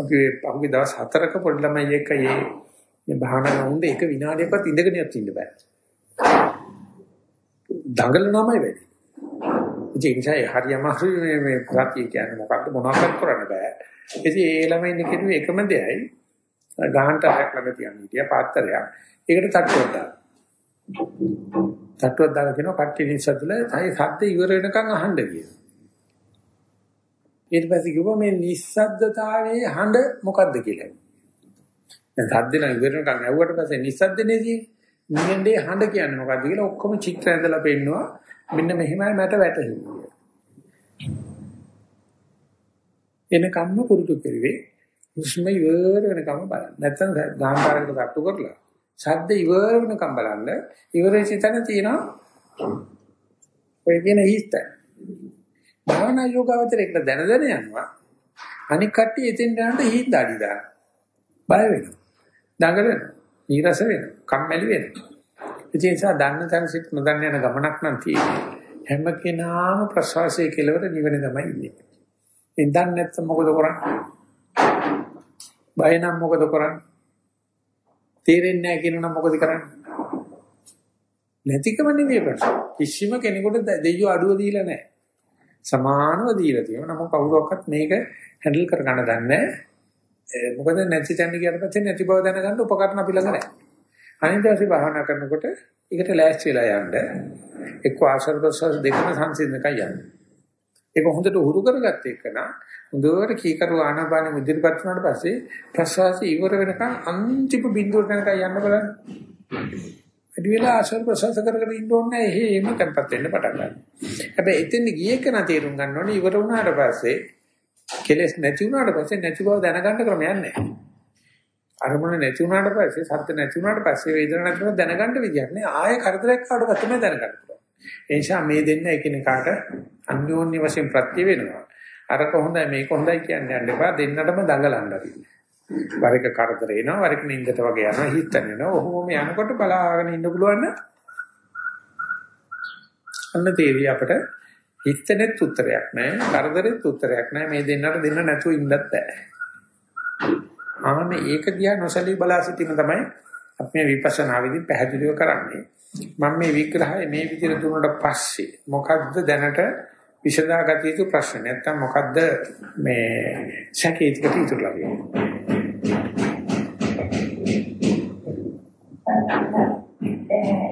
අපි පහුගිය දවස් හතරක පොඩි ළමයි එක්ක මේ මේ භාවනා වුණේ එක විනාඩියක්වත් ඉඳගෙන ඉන්න බෑ. දඟලනමයි වෙන්නේ. ඒ නිසා හරි අමාරුයි මේ මේ ප්‍රති කියන්නේ මොකක්ද මොනවක්වත් කරන්න බෑ. ඉතින් ඒ ළමයි ඉන්නේ කිව්වේ එකම දෙයයි ගහන්ට හයක් ළඟ තියන්න හිටියා පාත්‍රයක්. ඒකට තට්ටුවක් දාන්න. තට්ටුවක් දාලා කියනවා කට්ටිය නිසද්දල තයි සද්ද ඉවර වෙනකන් අහන්න කියලා. ඊට පස්සේ කිව්වා මේ නිස්සද්දතාවයේ හඬ මොකද්ද කියලා. දැන් සද්ද නම් ඉවරනකම් ඇහුවට පස්සේ නිස්සද්දනේදී නිගෙන්දේ හඬ කියන්නේ මොකද්ද කියලා ඔක්කොම චිත්‍ර ඇඳලා පෙන්නවා. මෙන්න මෙහිමයි මට වැටහෙන්නේ. එනකම්ම පුරුදු කෙරුවේ හුස්ම ඉවර වෙනකම් බලන්න. නැත්නම් ගාම්පාරකට තට්ටු කරලා ශබ්ද ඉවර වෙනකම් බලන්න. ඉවරෙච්ච තැන තියෙනවා ඔය කියන හිස්තැන. භාවනා යෝගාවචරයකට දැන දැන යනවා. අනික කට්ටිය එතෙන් යනකොට හිඳාඩි දාන. බය වෙනවා. දඟලනවා. නීරස වෙනවා. කම්මැලි වෙනවා. ඒ නිසා දන්න තැන සිට නොදන්න යන ගමනක් නම් තියෙන්නේ. හැම කෙනාම ප්‍රසවාසයේ කෙලවර නිවන තමයි ඉන්නේ. ඉඳන් නැත්නම් මොකද කරන්නේ? බය නම් මොකද කරන්නේ? තේරෙන්නේ නැහැ කියනනම් මොකද කරන්නේ? නැතිකම නෙමෙයි ප්‍රශ්න. කිසිම කෙනෙකුට දෙයියෝ අඩුව දීලා නැහැ. සමානව දීලා තියෙනවා. නමුත් කවුරක්වත් මේක හැන්ඩල් කරගන්න දන්නේ මොකද නැති තැන ගියට පස්සේ නැති බව දැනගන්න උපකරණ අපි ළඟ නැහැ. අනිත් දවසේ භාවනා කරනකොට ඒකට ලෑස්ති වෙලා යන්න එක්ක ආශ්‍රද ප්‍රසවාස දෙකම සංසිඳනකයි යන්න. ඒක හොඳට උහුරු කරගත්ත එකන හොඳට කීකරු ආනාපානෙ මුදිරපත් වුණාට පස්සේ ප්‍රසවාසය ඉවර වෙනකන් අන්තිම බිඳුවට යනකම් යන්න බලන්න. වැඩි වෙලා ආශ්‍රද ප්‍රසවාස කරගෙන ඉන්න ඕනේ එහෙම tempat වෙන්න පටන් ගන්නවා. හැබැයි එතෙන් ගියේ කන තේරුම් ගන්න ඕනේ ඉවර වුණාට පස්සේ කෙලස් නැති වුණාට පස්සේ නැති බව දැනගන්න ක්‍රමයක් නැහැ. අරමුණ නැති වුණාට පස්සේ සත්‍ය නැති වුණාට පස්සේ වේදනාවක් නැති වුණා දැනගන්න විදියක් නෑ. ආයෙ කරදරයක් ආවට පස්සේ තමයි දැනගන්න පුළුවන්. ඒ නිසා මේ දෙන්න එකිනෙකාට අන්‍යෝන්‍ය වශයෙන් ප්‍රත්‍ය වෙනවා. අරක හොඳයි මේක හොඳයි කියන්නේ යන්න එපා. දෙන්නටම දඟලන්න අපි. වර එක කරදර එනවා වර එක නින්දට වගේ යනවා හිතන එනවා. ඔහොම යනකොට බලාගෙන ඉන්න පුළුවන් අන්න තේරි අපිට හිතෙනෙත් උත්තරයක් නැහැ කරදරෙත් උත්තරයක් නැහැ. මේ දෙන්නට දෙන්න නැතුව ඉන්නත් බෑ. ආන්න ඒක දිහා නොසලී බලා සිටීම තමයි අපි මේ විපස්සනා විදිහ පැහැදිලිව කරන්නේ. මම මේ විග්‍රහය මේ විදිහට දුන්නට පස්සේ මොකද්ද දැනට විසඳාගත යුතු ප්‍රශ්න? නැත්තම් මොකද්ද මේ සැකේ ටිකට ඉතුරුලා තියෙන්නේ?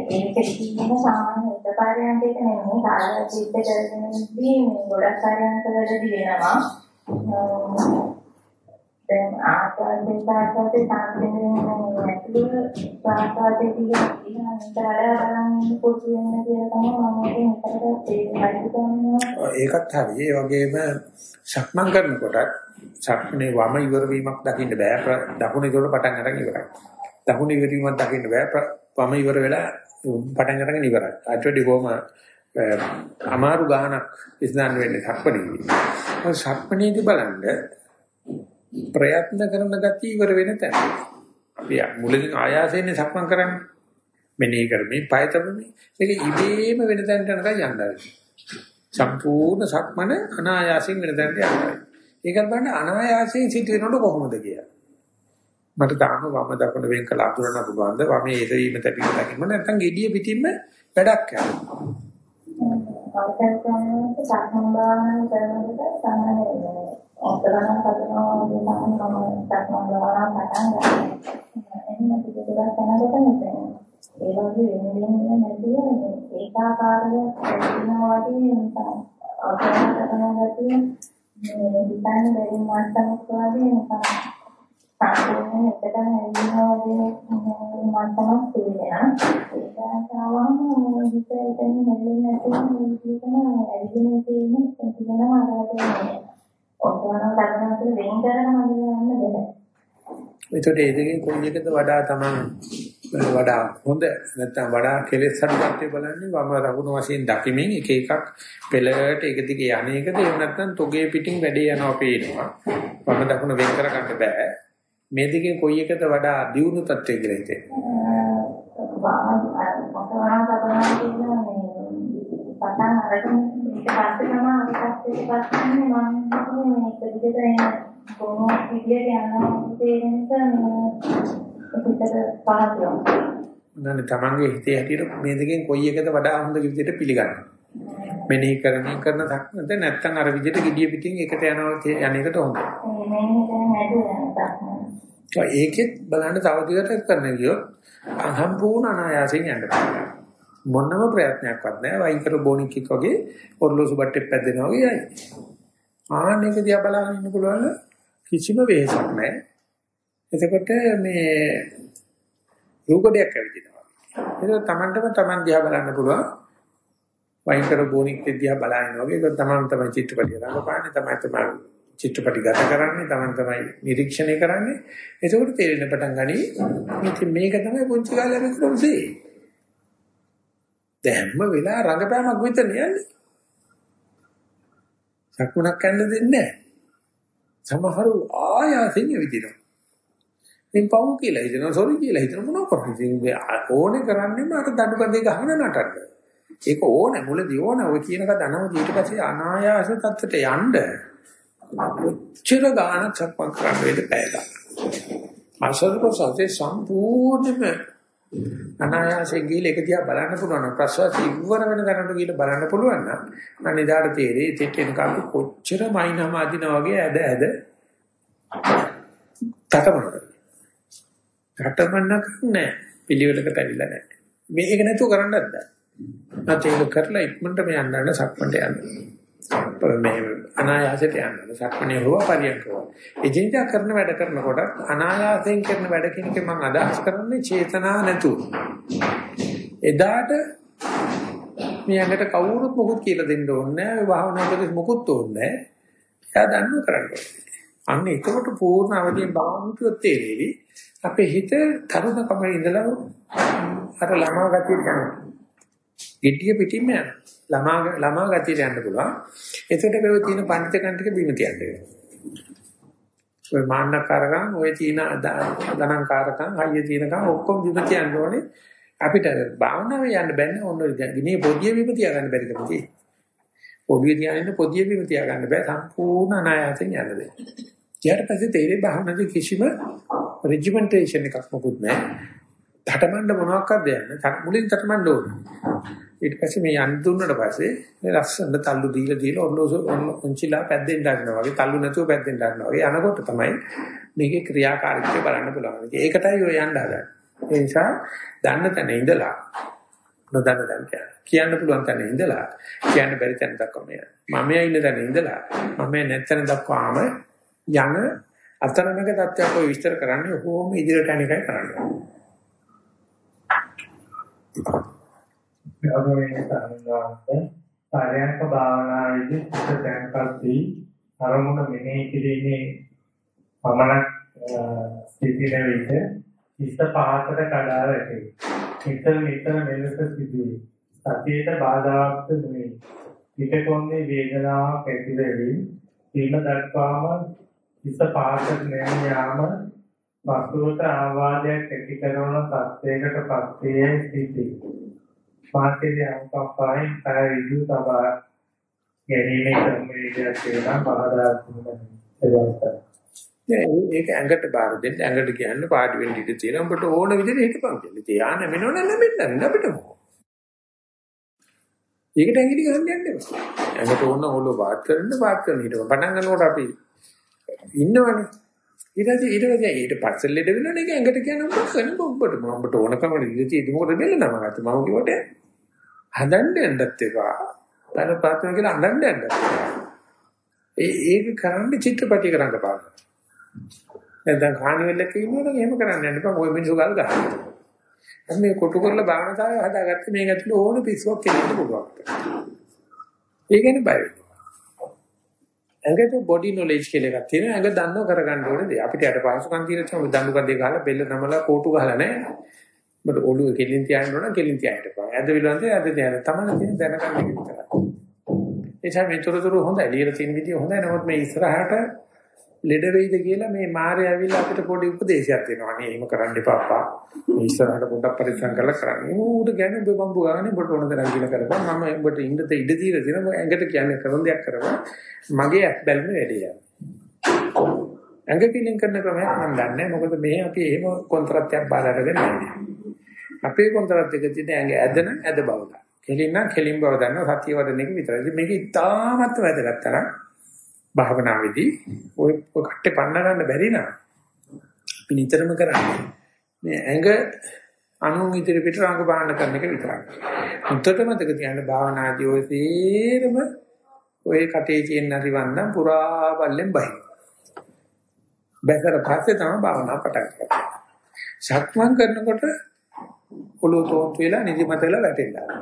ඒක කියන සාමාන්‍ය එකපාරයන්ට එක නෙමෙයි. කාලය චිත්ත කරගෙනදී මේ ගොඩක් කාර්යයන් කරලා දිනනවා දැන් ආස්වාදේ සාකච්ඡේ සාන්තිනේ නැතුව ආස්වාදේ කියන අන්තරය බලන්න පුරුදු වෙන කියලා තමයි මම මේක ඒකත් හරි. ඒ වගේම සක්මන් කරනකොට සක්මනේ වම ඉවර වීමක් දකින්න බෑ. දකුණ ඉදොට පටන් අරගෙන ඉවරයි. දකුණ ඉවර වීමක් දකින්න බෑ. වම ඉවර වෙලා පටන් අරගෙන ඉවරයි. අටවැඩි කොහම අමාරු ගානක් ඉස්දාන් වෙන්නේ සක්මනේදී. සක්මනේදී බලන්න ප්‍රයත්න කරන ගතිය ඉවර වෙන තැන. අපි මුලින් ආයාසයෙන් සක්මන් කරන්නේ. මෙනෙහි කරමින් පයතමනේ මේක ඉබේම වෙන තැනට යනකම් යනවා සම්පූර්ණ සක්මන අනායාසයෙන් වෙන තැනට යනවා ඒක බලන්න අනායාසයෙන් සිටිනකොට කොහොමද කියලා. මට තාම වම දකුණ වෙන් කළ අඳුරන්න පුළුවන්ද වමේ එදවීම තැබීම දකින්න නැත්නම් gediya පිටින්ම වැඩක් කරනවා. අවසන්කමක සම්භාවනා කරනකොට සාමාන්‍යයෙන් ඔතනම කරනවා නම් මම සම්භාවනා පටන් ගන්නවා එහෙනම් පිටුදක් යනකොට මෙතන ඒ වගේ වෙන වෙන නැතිව ඒකාකාරව වෙනවා වගේ අවසන් කරනවා ගැතිය මේ හිතන්න බැරි මාත්‍රමක් වගේ නිකන් සාමාන්‍යයෙන් එකට හැදිනවා වගේ මට්ටමක් තියෙනවා. ඒකට ආවම හිත එතන හෙල්ලෙන්නේ නැතුව මේකම ඇවිදින තියෙන ප්‍රතිගමන ආරම්භය. ඔතන කරන අතර වෙන් කරන හරියන්න බෑ. ඒකට ඒ දෙකෙන් කොයි එකද වඩා තමයි වඩා හොඳ නැත්නම් වඩා කෙලෙස් අඩුකට්ටිය බලන්නේ වම රකුණු වශයෙන් දකිමින් එක එකක් පෙළට එක දිගේ යන්නේකද එහෙම නැත්නම් තොගේ පිටින් වැඩේ යනවා පේනවා වම දකුණ වෙන් කර ගන්න බෑ මේ දෙකෙන් කොයි එකද වඩා දියුණු තත්ත්වය කියලා හිතේ? පටන් අරගෙන ඊට පස්සේ තමයි අපිට ඊට පස්සේ මම මේක විදිහට එන කොහොම විදියට යනවා තේරෙන නිසා පිටට පහදලා. නෑ තමන්ගේ හිතේ හැටියට මේ දෙකෙන් කොයි එකද වඩා හොඳ විදිහට පිළිගන්නේ? මෙනෙහි කරමින් කරන දක්නද නැත්නම් අර විදිහට gediya පිටින් එකට යනවා යන එකට හොඳයි. මෙන්න දැන් නැදුවා. ඒකෙත් බලන්න තව දිගට කරන්න ගියොත් සම්පූර්ණ අනායාසයෙන් යන්න පුළුවන්. මොනම ප්‍රයත්නයක්වත් නැහැ. වයින් කර බොනික් එක්ක වගේ ඔර්ලෝසු බට්ටේ පැද්දෙනවා වගේ යයි. ආන්නේක දිහා බලන්න ඉන්න පුළුවන් කිසිම වෙහසක් නැහැ. එතකොට මේ රූපඩයක් ඇවිදිනවා. ඒක තමන්ටම තමන් දිහා බලන්න පුළුවන්. වයින් කර බොනික් දිහා බලනවා වගේ ඒක තමන් තමයි චිත්‍රපටිය රඟපාන්නේ තමයි තමයි චිත්‍රපටි ගත කරන්නේ Taman තමයි නිරීක්ෂණය කරන්නේ එතකොට තේරෙන්න පටන් ගනි ඉතින් මේක තමයි පුංචි කාලේ අපි කරන්නේ දැම්ම වෙලා රඟපෑමක් විතර යන්නේ. සක්මුණක් කන්න දෙන්නේ සමහරු ආයාසෙන් විදිනවා ඉතින් පව් කියලා හිතනවා සෝරි කියලා හිතන මොනව කරන්නේ? ඉතින් ඕනේ කරන්නේ මට දඩුකඳේ ගහන නටන්න. ඒක ඕනේ මුලදී ඕනේ. ඔය කියනක දනව ඊට පස්සේ අනායාස තත්ත්වයට යන්න. කොච්චර ගාණක් සක්මන් කරන්න වේද පැය ගන්න. ආශ්‍රදපසතේ සම්පූර්ණයෙන්ම අනායාසයෙන් ගිහලා එක දිහා බලන්න පුළුවන් නම් ප්‍රසවාසය ඉවර වෙන තැනට ගිහලා බලන්න පුළුවන් නම් අනිදාට තේරෙයි ඉතින් එනකම් කොච්චර මයින්හම අදිනා වගේ ඇද ඇද තටමන. තටමනක් නෑ පිළිවෙලකට ඇවිල්ලා නෑ. මේක නැතුව කරන්නත් බෑ. නැත්නම් ඒක කරලා ඉක්මනට මේ යන්න සක්මන්ට යන්න. මේ අනායාසයට යනවා. සක්මනේ හොව පරියන්කව. එදිනදා කරන වැඩ කරනකොට අනායාසයෙන් කරන වැඩ කෙනෙක් මම අදහස් කරන්නේ චේතනා නැතුව. එදාට මේ ඇඟට කවුරුත් මොකුත් කියලා දෙන්න ඕනේ නැහැ. භාවනාවකදී මොකුත් ඕනේ නැහැ. එයා දන්නව කරන්නේ. අන්න ඒකට පූර්ණ අවදියෙන් භාවනාවක් තේරෙවි. අපේ හිත තරුණ කමේ ඉඳලා අර ළමා ගතියට යනවා. ගෙඩිය පිටින්ම යනවා. ළමා ළමා ගතියට යන්න පුළුවන්. එතකොට මේ තියෙන පඬිතකම් ටික බිම තියන්න වෙනවා. ඔය මාන්නකාරකම්, ඔය තියෙන ධනංකාරකම්, හයිය තියෙනකම් ඔක්කොම බිම තියන්න ඕනේ. අපිට භාවනාවේ යන්න බැන්නේ ඕන ගිනේ පොදිය බිම තියාගන්න බැරි කම තියෙන්නේ. පොදිය තියාගෙන පොදිය බිම තියාගන්න බෑ සම්පූර්ණ අනායාසයෙන් යන්න දෙන්න. ඊට පස්සේ තේරෙයි භාවනාවේ කිසිම රෙජිමෙන්ටේෂන් එකක් මොකුත් නැහැ. තටමඬ මොනවාක්වත් දෙන්නේ. මුලින් තටමඬ ඕනේ. ඊට පස්සේ මේ යන් දුන්නට පස්සේ මේ ලස්සන තල්ලු දීලා දීලා ඔන්නෝස ඔන්චිලා පැද්දෙන්න ගන්නවා වගේ තල්ලු නැතුව පැද්දෙන්න ගන්නවා වගේ යනකොට තමයි මේකේ ක්‍රියාකාරීත්වය බලන්න පුළුවන්. ඒකටයි ඔය යන්න හදන්නේ. ඒ නිසා දන්න තැන ඉඳලා නොදන්න තැන කියන්න පුළුවන් තැන ඉඳලා කියන්න බැරි තැන දක්වාම යන්න. මම ඉන්න තැන ඉඳලා මම නැත්තන දක්වාම යන අතරමඟ තත්ත්වයක් ඔය විස්තර කරන්නේ කොහොම ඉදිරියට යන එකයි කරන්නේ. ගෞරවනීය සම්මානයෙන් පරයන්ක භාවනාවේදී සිත තැන්පත් වී අරමුණ මෙනෙහි කිරීමේ පමණක් සිටින විට හිත පහතට කඩා වැටේ. හිත නිතර මෙලෙස සිදුවේ. සතියට බාධාවක් නෙවේ. හිත කොන්නේ වේදනාවක් ඇති වෙමින් සීම දක්වාම හිත පහතට නැම යාම වස්තුවට ආවාදයක් ඇති කරන තත්යකට පත්යේ සිටි. මාතේ අනුකම්පාවෙන් කය විදු තබා ගැනීමේ ක්‍රමවේදයක් වෙනවා පහදා දුන්නා. ඒක ඇඟට බාර දෙන්න ඇඟට කියන්න පාඩි වෙන්න ඉඩ තියෙනවා. උඹට ඕන විදිහට හිටපන් කියලා. ඉතින් යාන වෙනවනම් ලැබෙන්න අපිට මොකෝ. ඒකට ඇඟිලි ගන්න යන්න එපා. ඇඟට ඕන ඕලෝ වාත් කරන්න වාත් කරන්න හිටපන්. පටන් ගන්නකොට අපි ඉන්නවනේ. ඊට පස්සේ ඊට පස්සේ ඊට පස්සෙ ලෙඩ වෙනවනේ ඒක ඇඟට කියන උඹ කරන උඹට උඹට ඕනකම ඉඳී තියෙදි මොකද දෙන්න නම ගත්ත මම කිව්වට හදන්න යන්නත් එපා. බල පාත්‍රන කියලා අඬන්න යන්නත් එපා. ඒ ඒක කරන්නේ චිත්‍රපටි කරන්න බෑ. නැත්නම් කාණිවලක ඉන්නවනම් එහෙම කරන්න යන්න එපා. මොකද මිනිස්සු ගල් ගන්නවා. මේ කොටු කරලා බාහනතාවය හදාගත්තේ මේක ඇතුළේ ඕන පිස්සුවක් කෙරෙන්න පුළුවන්. ඒ කියන්නේ බය වෙනවා. ඇඟට බොඩි නොලෙජ් කියලා එකක් තියෙනවා. ඇඟ දන්නව කරගන්න ඕනේ දේ. අපිට යට පහසුකම් තියෙන තමයි දඬු කඩේ ගහලා බෙල්ල නමලා කෝටු ගහලා නැහැ. ඔබට ඔළුව කෙලින් තියාගෙන ඕන කෙලින් තියාගෙන ඉපා. ඇද විලන්දේ ඇද තියාගෙන තමයි තියෙන දැනගන්න එක විතරයි. ඒ නිසා මේ තොරතුරු හොඳයි. ලියලා තියෙන විදිය හොඳයි. නමුත් මේ ඉස්සරහට ලෙඩ වෙයිද කියලා මේ මාරය ඇවිල්ලා අපිට පොඩි උපදේශයක් දෙනවා. අනේ එහෙම කරන්න එපා අප්පා. මේ ඉස්සරහට පොඩ්ඩක් පරිස්සම් කරලා කරන්න. ඌට ගැන ඔබ බම්බු ගානේ ඔබට ඕන තරම් කියලා කරපන්. මම ඔබට ඉන්න තේ ඉඩ දීලා තියෙනවා. ඇඟට කියන්නේ කරන දෙයක් කරපන්. මගේ ඇස් බැලුම වැඩේ යනවා. ඇඟ පිළින් කරන ක්‍රමයක් මම දන්නේ මොකද මේ අපි එහෙම කොන්ත්‍රාත්යක් බාර අරගෙන නැහැ. අපේ කොන්ත්‍රාත් එක තියෙන ඇඟ ඇදන ඇද බව ගන්න. කෙලින් නම් කෙලින් බව දන්නවා සතිය වඩන එක විතරයි. මේක ඉතාමත් වැදගත් තරම් භාවනාවේදී ඔය කට්ටේ පන්න ගන්න බැරි නම් අපි නිතරම කරන්නේ මේ ඇඟ අනුන් ඉදිරි පිට රංග බාහන කරන එක විතරයි. මුත්තට මතක තියාගන්න භාවනාදී ඔය තේරම ඔය කටේ තියෙන හරිවන්න පුරා බල්ලෙන් බයි. බැසර පස්සේ තමයි භාවනාව පටන් ගන්නේ. සක්මන් කරනකොට ඔලුව තෝන්තු වෙලා නිදිමත වෙලා වැටෙනවා.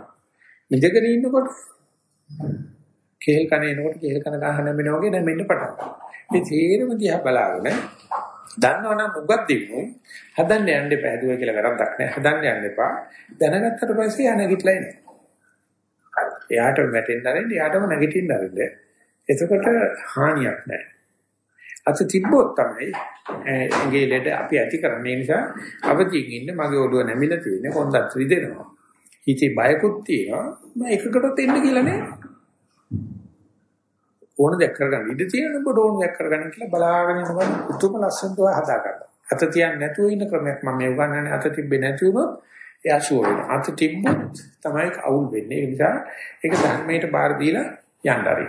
ඉඳගෙන ඉන්නකොට කේල් කන එනකොට කේල් කන ගහ නැමෙන වගේ නැමෙන්න පටන් ගන්නවා. මේ තේරම දිහා බලාගෙන දන්නවනම් උගත් දෙන්නු හදන්න යන්න එපා. හැදුවා කියලා වැරද්දක් නෑ. හදන්න යන්න එපා. දැනගත්තට පස්සේ යා නැගිටලා එනවා. එයාට වැටෙන්න ආරෙන්න එයාටම නැගිටින්න ආරෙන්න. එතකොට හානියක් නෑ. අත තිබ්බොත් තමයි ඇඟේ ලෙඩ අපි ඇති කරන්නේ. ඒ නිසා අවදිින් ඉන්න මගේ ඔළුව නැමිලා තියෙන්නේ කොන්දත් රිදෙනවා. හිතේ බයකුත් තියෙනවා. මම එකකටත් එන්න කියලා නෑ. ඕන දෙයක් කරගන්න ඉඩ තියෙන ඔබට ඕන දෙයක් කරගන්න කියලා බලාගෙන ඉන්නකොට උතුම ලස්සනට හදා ගන්න. අත තියන්නේ නැතුව ඉන්න ක්‍රමයක් මම මේ උගන්වන්නේ අත තිබ්බේ නැති වුණොත් එයා ෂුවර් වෙනවා. අත තිබ්බොත් තමයි අවුල් වෙන්නේ. ඒ නිසා ඒක ධර්මයට බාර දීලා යන්න ආරයි.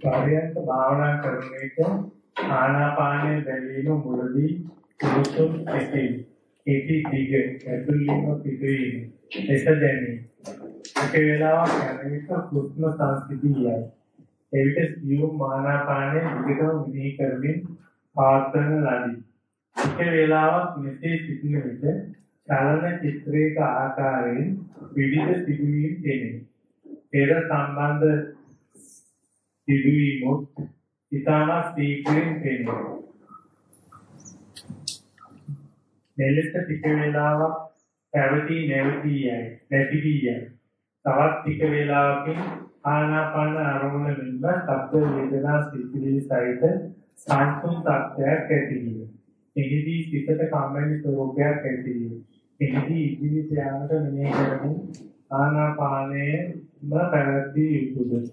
කාර්යයන්ක භාවනා කරන විට ආනාපානය බැලීම මුලදී කුතුම් ඇති. ඒටි දිග ඇතුළේම පිටවීම. එස දැනේ. එක වේලාවක් යන විට කුත්ම සංසිද්ධියයි. එවිට සියුම් ආනාපානය දිගටම විනී කරමින් පාත්‍රන ලදී. එක වේලාවක් මෙසේ සිටින විට චලන චිත්‍රයක ආකාරයෙන් විවිධ සිදුවීම් දෙන්නේ. පෙර සම්බන්ධ සිදුවීමුත් ඉතාමත් සීක්‍රෙන් පෙනෙනවා. මෙලෙස ටික වේලාවක් පැවති නැවති යයි නැති වී යයි. තවත් ටික වේලාවකින් ආනාපාන අරමුණ මෙන්ම සබ්ද වේදනා සිතිවිලි සහිත සංසුන් තත්ත්වයක් ඇති විය. එහිදී සිතට කම්මැලි ස්වરૂපයක් ඇති විය. එහිදී ඉදිරියට යාමට මෙනෙහි කරමින් ආනාපානයේ පැවැත්විය යුතුද?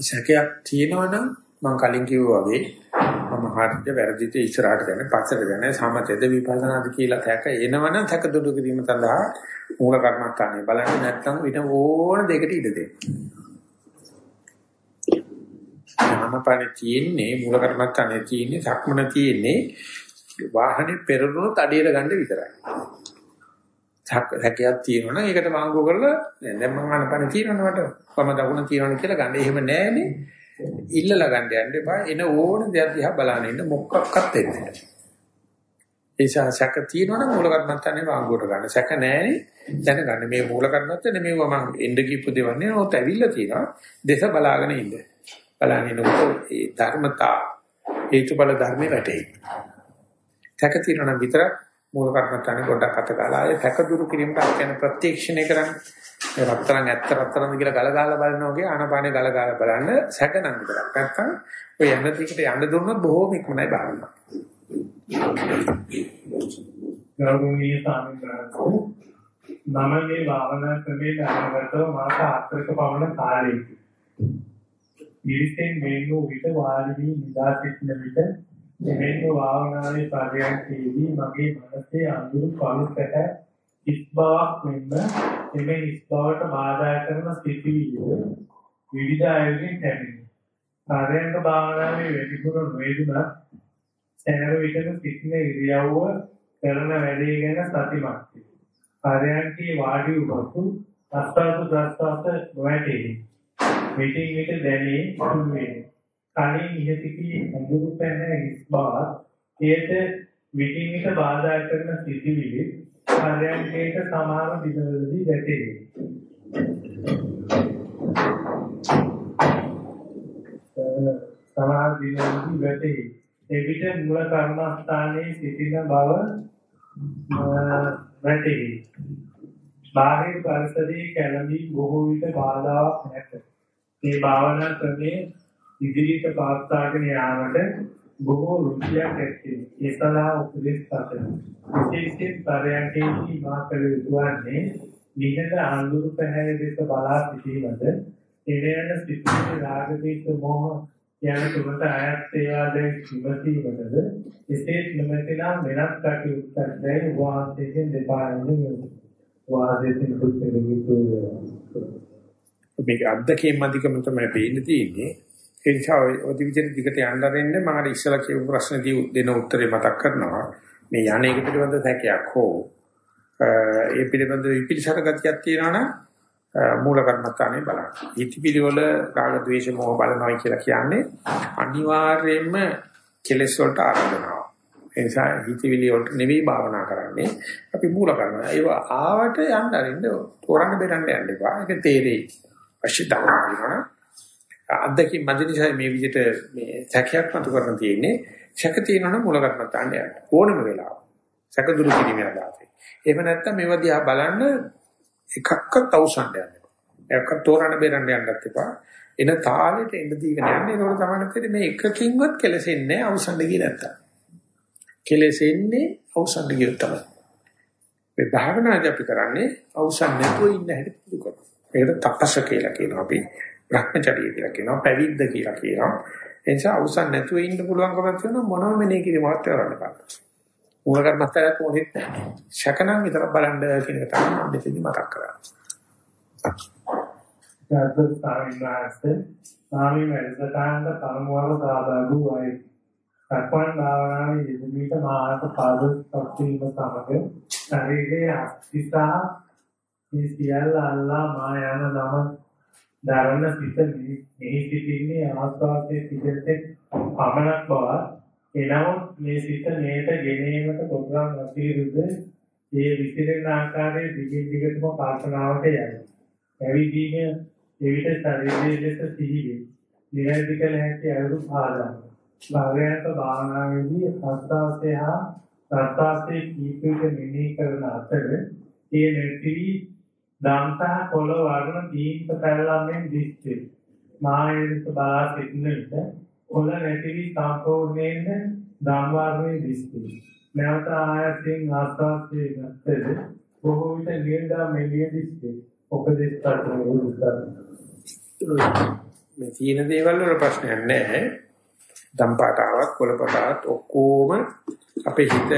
සැකයක් තියෙනවනම් මම කලින් කිව්වා වගේ මම හරියට වැරදිද ඉස්සරහට යන පස්සට යන සමතේද විපස්සනාද කියලා තැක එනවනම් තැක දුරු කිරීම සඳහා මූල කර්මස්ථානේ බලන්න නැත්නම් විත ඕන දෙයකට ඉඩ දෙන්න. ආනපන තියෙන්නේ මූල කර්මස්ථානේ තියෙන්නේ සක්මන තියෙන්නේ වාහනේ පෙරළුණොත් අඩියට ගන්න විතරයි. හැකියාවක් තියෙනවනම් ඒකට වාංගු කරලා දැන් මම ආනපන තියෙනවනේ මට වම දකුණ තියෙනවනේ කියලා ගන්න. එහෙම නැහැනේ. ඉල්ලලා ගන්න යන්න එපා. එන ඕන දෙයක් දිහා බලන්න ඉන්න මොකක්වත් එන්නේ නැහැ. ඒ නිසා සැක තියෙනවනම් මූල කර්මත්තන්නේ වාංගුවට ගන්න. සැක නැහැනේ. දැනගන්න මේ මූල කර්මත්තනේ මේව මම එන්න කියපු දෙවන්නේ නෝත් ඇවිල්ලා තියෙනවා. දේශ බලාගෙන ඉන්න. බලන්න ඉන්නකොට ඒ ධර්මතා හේතුඵල ධර්මේ වැටේ. සැක තියෙනවනම් විතරක් මූල කර්මත්තානේ පොඩ්ඩක් අත ගාලා ආයේ සැක දුරු කිරීමට අපි කියන ප්‍රත්‍යක්ෂණය කරන්නේ. ඒ රත්තරන් ඇත්ත රත්තරන් කියලා ගල ගාලා බලනවා වගේ ආනපානේ ගල ගාලා බලන්න සැකනම් විතරක්. නැත්තම් ඔය යන දිකට යන්න දුන්නොත් බොහෝම ඉක්මනයි බලන්න. ගෞරවනීය ස්වාමීන් වහන්සේ මම මේ භාවනා ක්‍රමයේ අනුගතව මාස 4ක පමණ කාලයක ඉරිසෙන් මෙන්නු විට වාඩි වී නිදා සිටින විට මෙන්න භාවනාවේ පරියන්කේදී මගේ මනසේ අඳුරු කළු පැහැ ඉස්බාවක් මෙන්න එමේ ඉස්බාවට බාධා කරන ස්ථිතිවිද විවිධ ආයතන ලැබෙනවා. පරියන්ක භාවනාවේ වැඩිපුර නොවේදුනා සෑම විටම සිටින ඉරියව්ව කරන වැඩේ ගැන සතිමත් වේ. පරයන්කේ වාඩි වූ අස්වාද ප්‍රස්වාස නොඇටේ. මෙටින් විට දැනේ සුවේ. කලින් ඉහතිකී අඳුරු පැන ඉස්බා එයට විටින් විට බාධා කරන සිතිවිලි පරයන්කේට සමාන දිනවලදී දැටේ. සමාන දිනවලදී වැටේ. එවිට මූල කර්මස්ථානයේ සිටින බව වැටේ. බාහිර පරිසරයේ කැළඹී බොහෝ විට බාධාවක් නැත. මේ භාවනා ක්‍රමයේ ඉදිරියට පාස්තාගෙන යාමට බොහෝ රුචියක් ඇත්තේ. ඒ සඳහා උපදෙස් පතන. විශේෂයෙන් පරයන්කේදී මා කළ යුතු වන්නේ නිහඬ අඳුරු පැහැය දෙස බලා සිටීමද එනයන සිටින රාග දේශ මොහ යන තුනට අයත් ඒවාදෙන් විමසීමටද එසේ නොමැතිනම් වෙනත් කටයුත්තක් දැයි වාසයෙන් දෙපාරින් වාදයෙන් පුත්‍රෙවිතු මේක අද්දකීම් අධිකම තමයි පේන්න තියෙන්නේ ඒ නිසා ඔය විදිහට දිගට යන්න අරින්න මම අර ඉස්සලා කියපු ප්‍රශ්නදී දෙන උත්තරේ මතක් කරනවා මේ යන්නේක පිළිබඳ සැකයක් හෝ ඒ පිළිබඳ විපිලිසර ගතියක් තියෙනවා නම් මූල කර්මත්තානේ බලන්න. ඉතිපිලි වල රාග ద్వේෂ මොහ බලනවා කියලා කියන්නේ අනිවාර්යයෙන්ම කෙලෙස් වලට ආරම්භනවා. ඒ නිසා හිතවිලි වලට නෙවෙයි භාවනා කරන්නේ. අපි මූල කර්ම. ඒව ආවට යන්න අරින්න තෝරන්න බෙරන්න යන්න එපා. ඒක තේරෙයි. අවශ්‍යතාවය අද්දකින් මදිනිසයි මේ විදිහට මේ සැකයක් මතු කරන තියෙන්නේ. සැක තියෙනවනම් මූල කර්මත්තාන්න යන්න. ඕනම වෙලාව. සැක දුරු කිරීමේ අදහසයි. එහෙම නැත්නම් මේවා දිහා බලන්න එකක්වත් අවසන් යන්න. එකක් තෝරන්න බේරන්න යන්නත් එපා. එන තාලෙට එන්න දීගෙන යන්නේ. ඒකෝට තමයි තේරෙන්නේ මේ එකකින්වත් කෙලසෙන්නේ අවසන් දෙකේ නැත්තම්. කෙලසෙන්නේ අවසන් දෙකේ තමයි. මේ භාවනාදී අපි කරන්නේ අවසන් නැතුව ඉන්න හැටි පුදු කරනවා. ඒකට තපස කියලා කියනවා අපි. භ්‍රමචර්ය කියලා කියනවා. පැවිද්ද කියලා කියනවා. ඒ නිසා අවසන් නැතුව ඉන්න පුළුවන්කමක් තියෙනවා මොනම මෙනේ කිරීමක් කරන්න බෑ. මූල කර්මස්ථානයක් මොකෙත් නැහැ. ශකනම් විතර බලන්න කියන එක තමයි මම මෙතනදි මතක් කරන්නේ. සාදු ස්වාමීන් ස්වාමී වැඩසටහනට පරමවර සහභාගී වයි. සක්මන් භාවනාවේ යෙදීමට මාර්ග පාද සම්පූර්ණ සමග ශරීරයේ අස්තිසා මේ සියල්ල අල්ලා මා යන නම ධර්ම සිත මෙහි සිටින්නේ ආස්වාදයේ පිටතේ පමණක් බව එනමුත් මේ සිත මේට ගෙනීමට පොදුරන් අසීරුද ඒ විසිරෙන ආකාරයේ දිගින් දිගටම කල්පනාවට යයි. පැවිදීම එවිට ශරීරයේ ලෙස සිහිවේ. නිරන්තර කළ හැකි අයුරු පාදා. භාවයන්ක භාවනාවේදී හස්තාස්ය හා ප්‍රස්තාස්යේ කීපයක මෙනෙහි කරන අතර ඒ නැති දම්සහ කොළ වර්ණ දීප පැලලම්ෙන් දිස්සේ. මායෙත් බලා සිටින විට කොළ නැතිවි සම්පූර්ණයෙන් ධම්මාර්මයේ දිස්ති. නැවත ආයතෙන් ආස්වාදයේ ගත්තද බොහෝ විට නියඳා මෙලිය දිස්ති. උපදේශ මේ තියෙන දේවල් වල ප්‍රශ්නයක් නැහැ. දම්පාටාවක් කොළපටාවක් ඔක්කොම අපේ හිත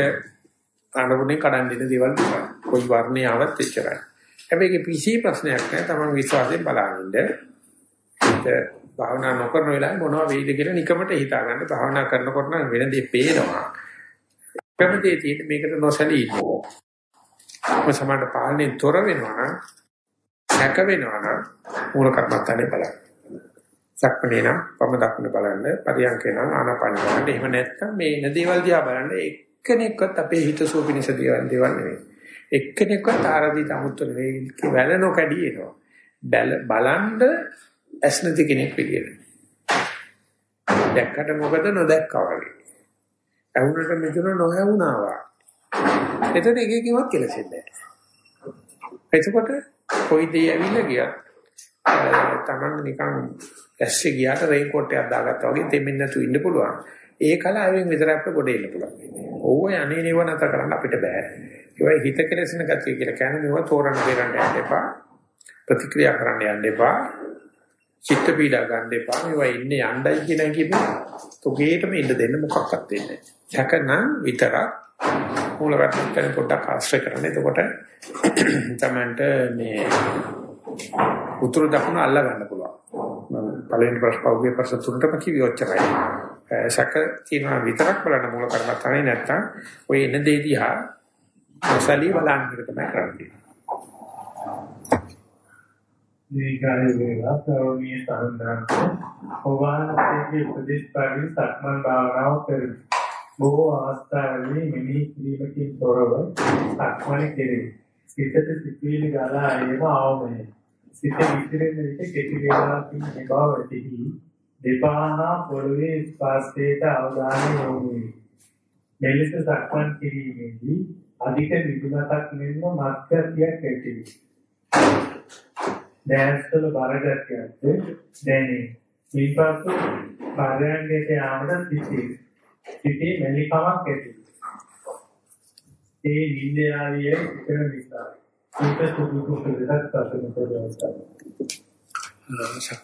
අනුගුණේ කඩන් දෙන දේවල් තමයි. කොයි වර්ණය ආවත් එච්චරයි. හැබැයි ඒක PC ප්‍රශ්නයක් නෑ. Taman විශ්වාසයෙන් බලනින්න. භාවනා නොකරන වෙලාවේ මොනවද වෙයිද කියලා නිකමට හිතා ගන්න. භාවනා කරනකොට නම් වෙන දේ පේනවා. එකම දේ තියෙන්නේ මේකට නොසලී ඉන්නවා. ඔය සමාන පාලනේ තොර වෙනවා නම් සැක වෙනවා නම් මූල කර්මත්තනේ බලන්න. සක්මනේ නම් පම දක්න බලන්න, පරියන්කේ නම් ආනාපාන බලන්න. එහෙම නැත්නම් මේ ඉන දේවල් දිහා බලන්න එක්කෙනෙක්වත් අපේ හිත සුවපිනිස දේවල් දේවල් නෙවෙයි. එක්කෙනෙක්වත් ආරදී තමුත්තු නෙවෙයි. වැල නොකඩී එනවා. බලන්න ඇස් නැති කෙනෙක් විදියට. දැක්කට මොකද නොදැක්කා වගේ. ඇහුනට මෙතන නොඇහුණා වා. එතන එකකින්වත් කෙලෙසෙන්නේ නැහැ. එතකොට කොයි දේ ඇවිල්ලා ගියත් තමන් නිකන් ඇස්සේ ගියාට රේන් කෝට් එකක් දාගත්තා වගේ දෙමින් නැතු ඉන්න පුළුවන්. ඒ කලාවෙන් විතරක් අපිට ගොඩ එන්න පුළුවන්. ඕව යන්නේ නිව නැත කරන්න අපිට බෑ. ඒවයි හිත කෙලෙසන ගතිය කියලා කියන්නේ මේවා තෝරන්න බේරන්න යන්න එපා. ප්‍රතික්‍රියා කරන්න යන්න එපා. චිත්ත පීඩා ගන්න එපා. මේවා ඉන්නේ යණ්ඩයි කියන කිව්වේ තොගේටම ඉන්න දෙන්න මොකක්වත් වෙන්නේ නැහැ. සැකනම් විතරක් මූල වැටෙන පොඩ්ඩක් ආශ්‍රය කරන්න. එතකොට [CLEARS THROAT] තමන්ට මේ උතුරු දකුණ අල්ල ගන්න පුළුවන්. පළවෙනි ප්‍රශ්න පහුගිය ප්‍රශ්න තුනටම කිව්වේ ඔච්චරයි. සැක තියෙනවා විතරක් බලන්න මූල කර්මත්තානේ නැත්තම් ඔය එන දේ දිහා සලී බලන්න එක තමයි කරන්නේ. මේ කාර්ය වේලා සෝමී සම්දාන්ත ඔවානයේ උපදේශ පරිදි සක්මන් භාවනාව කරමි. බොහෝ අවස්ථාවලදී මෙහි කිරීමකින් තොරව සක්මන් කෙරේ. සිතට සිතිවිලි ගලා ඒව ආවමයි. සිත විසිරෙන විට කෙටි වේලාවකින් මේ බව වැටහි දෙපානා පොළවේ ස්පර්ශයට අවධානය යොමු වේ. මෙලෙස සක්මන් කිරීමේදී අධික නිදුනතක් මෙන්ම මත්කතියක් ඇති වේ. දැස්වල බරගතියක්ද දැනේ. ඊපසු පරයන්ගයට යාමට සිටී. සිටී මෙලිකමක් ඇති. ඒ නින්දයාවිය ඉතන නිසා. ඒක සුදුසු පිළිදක් අසන කරනවා.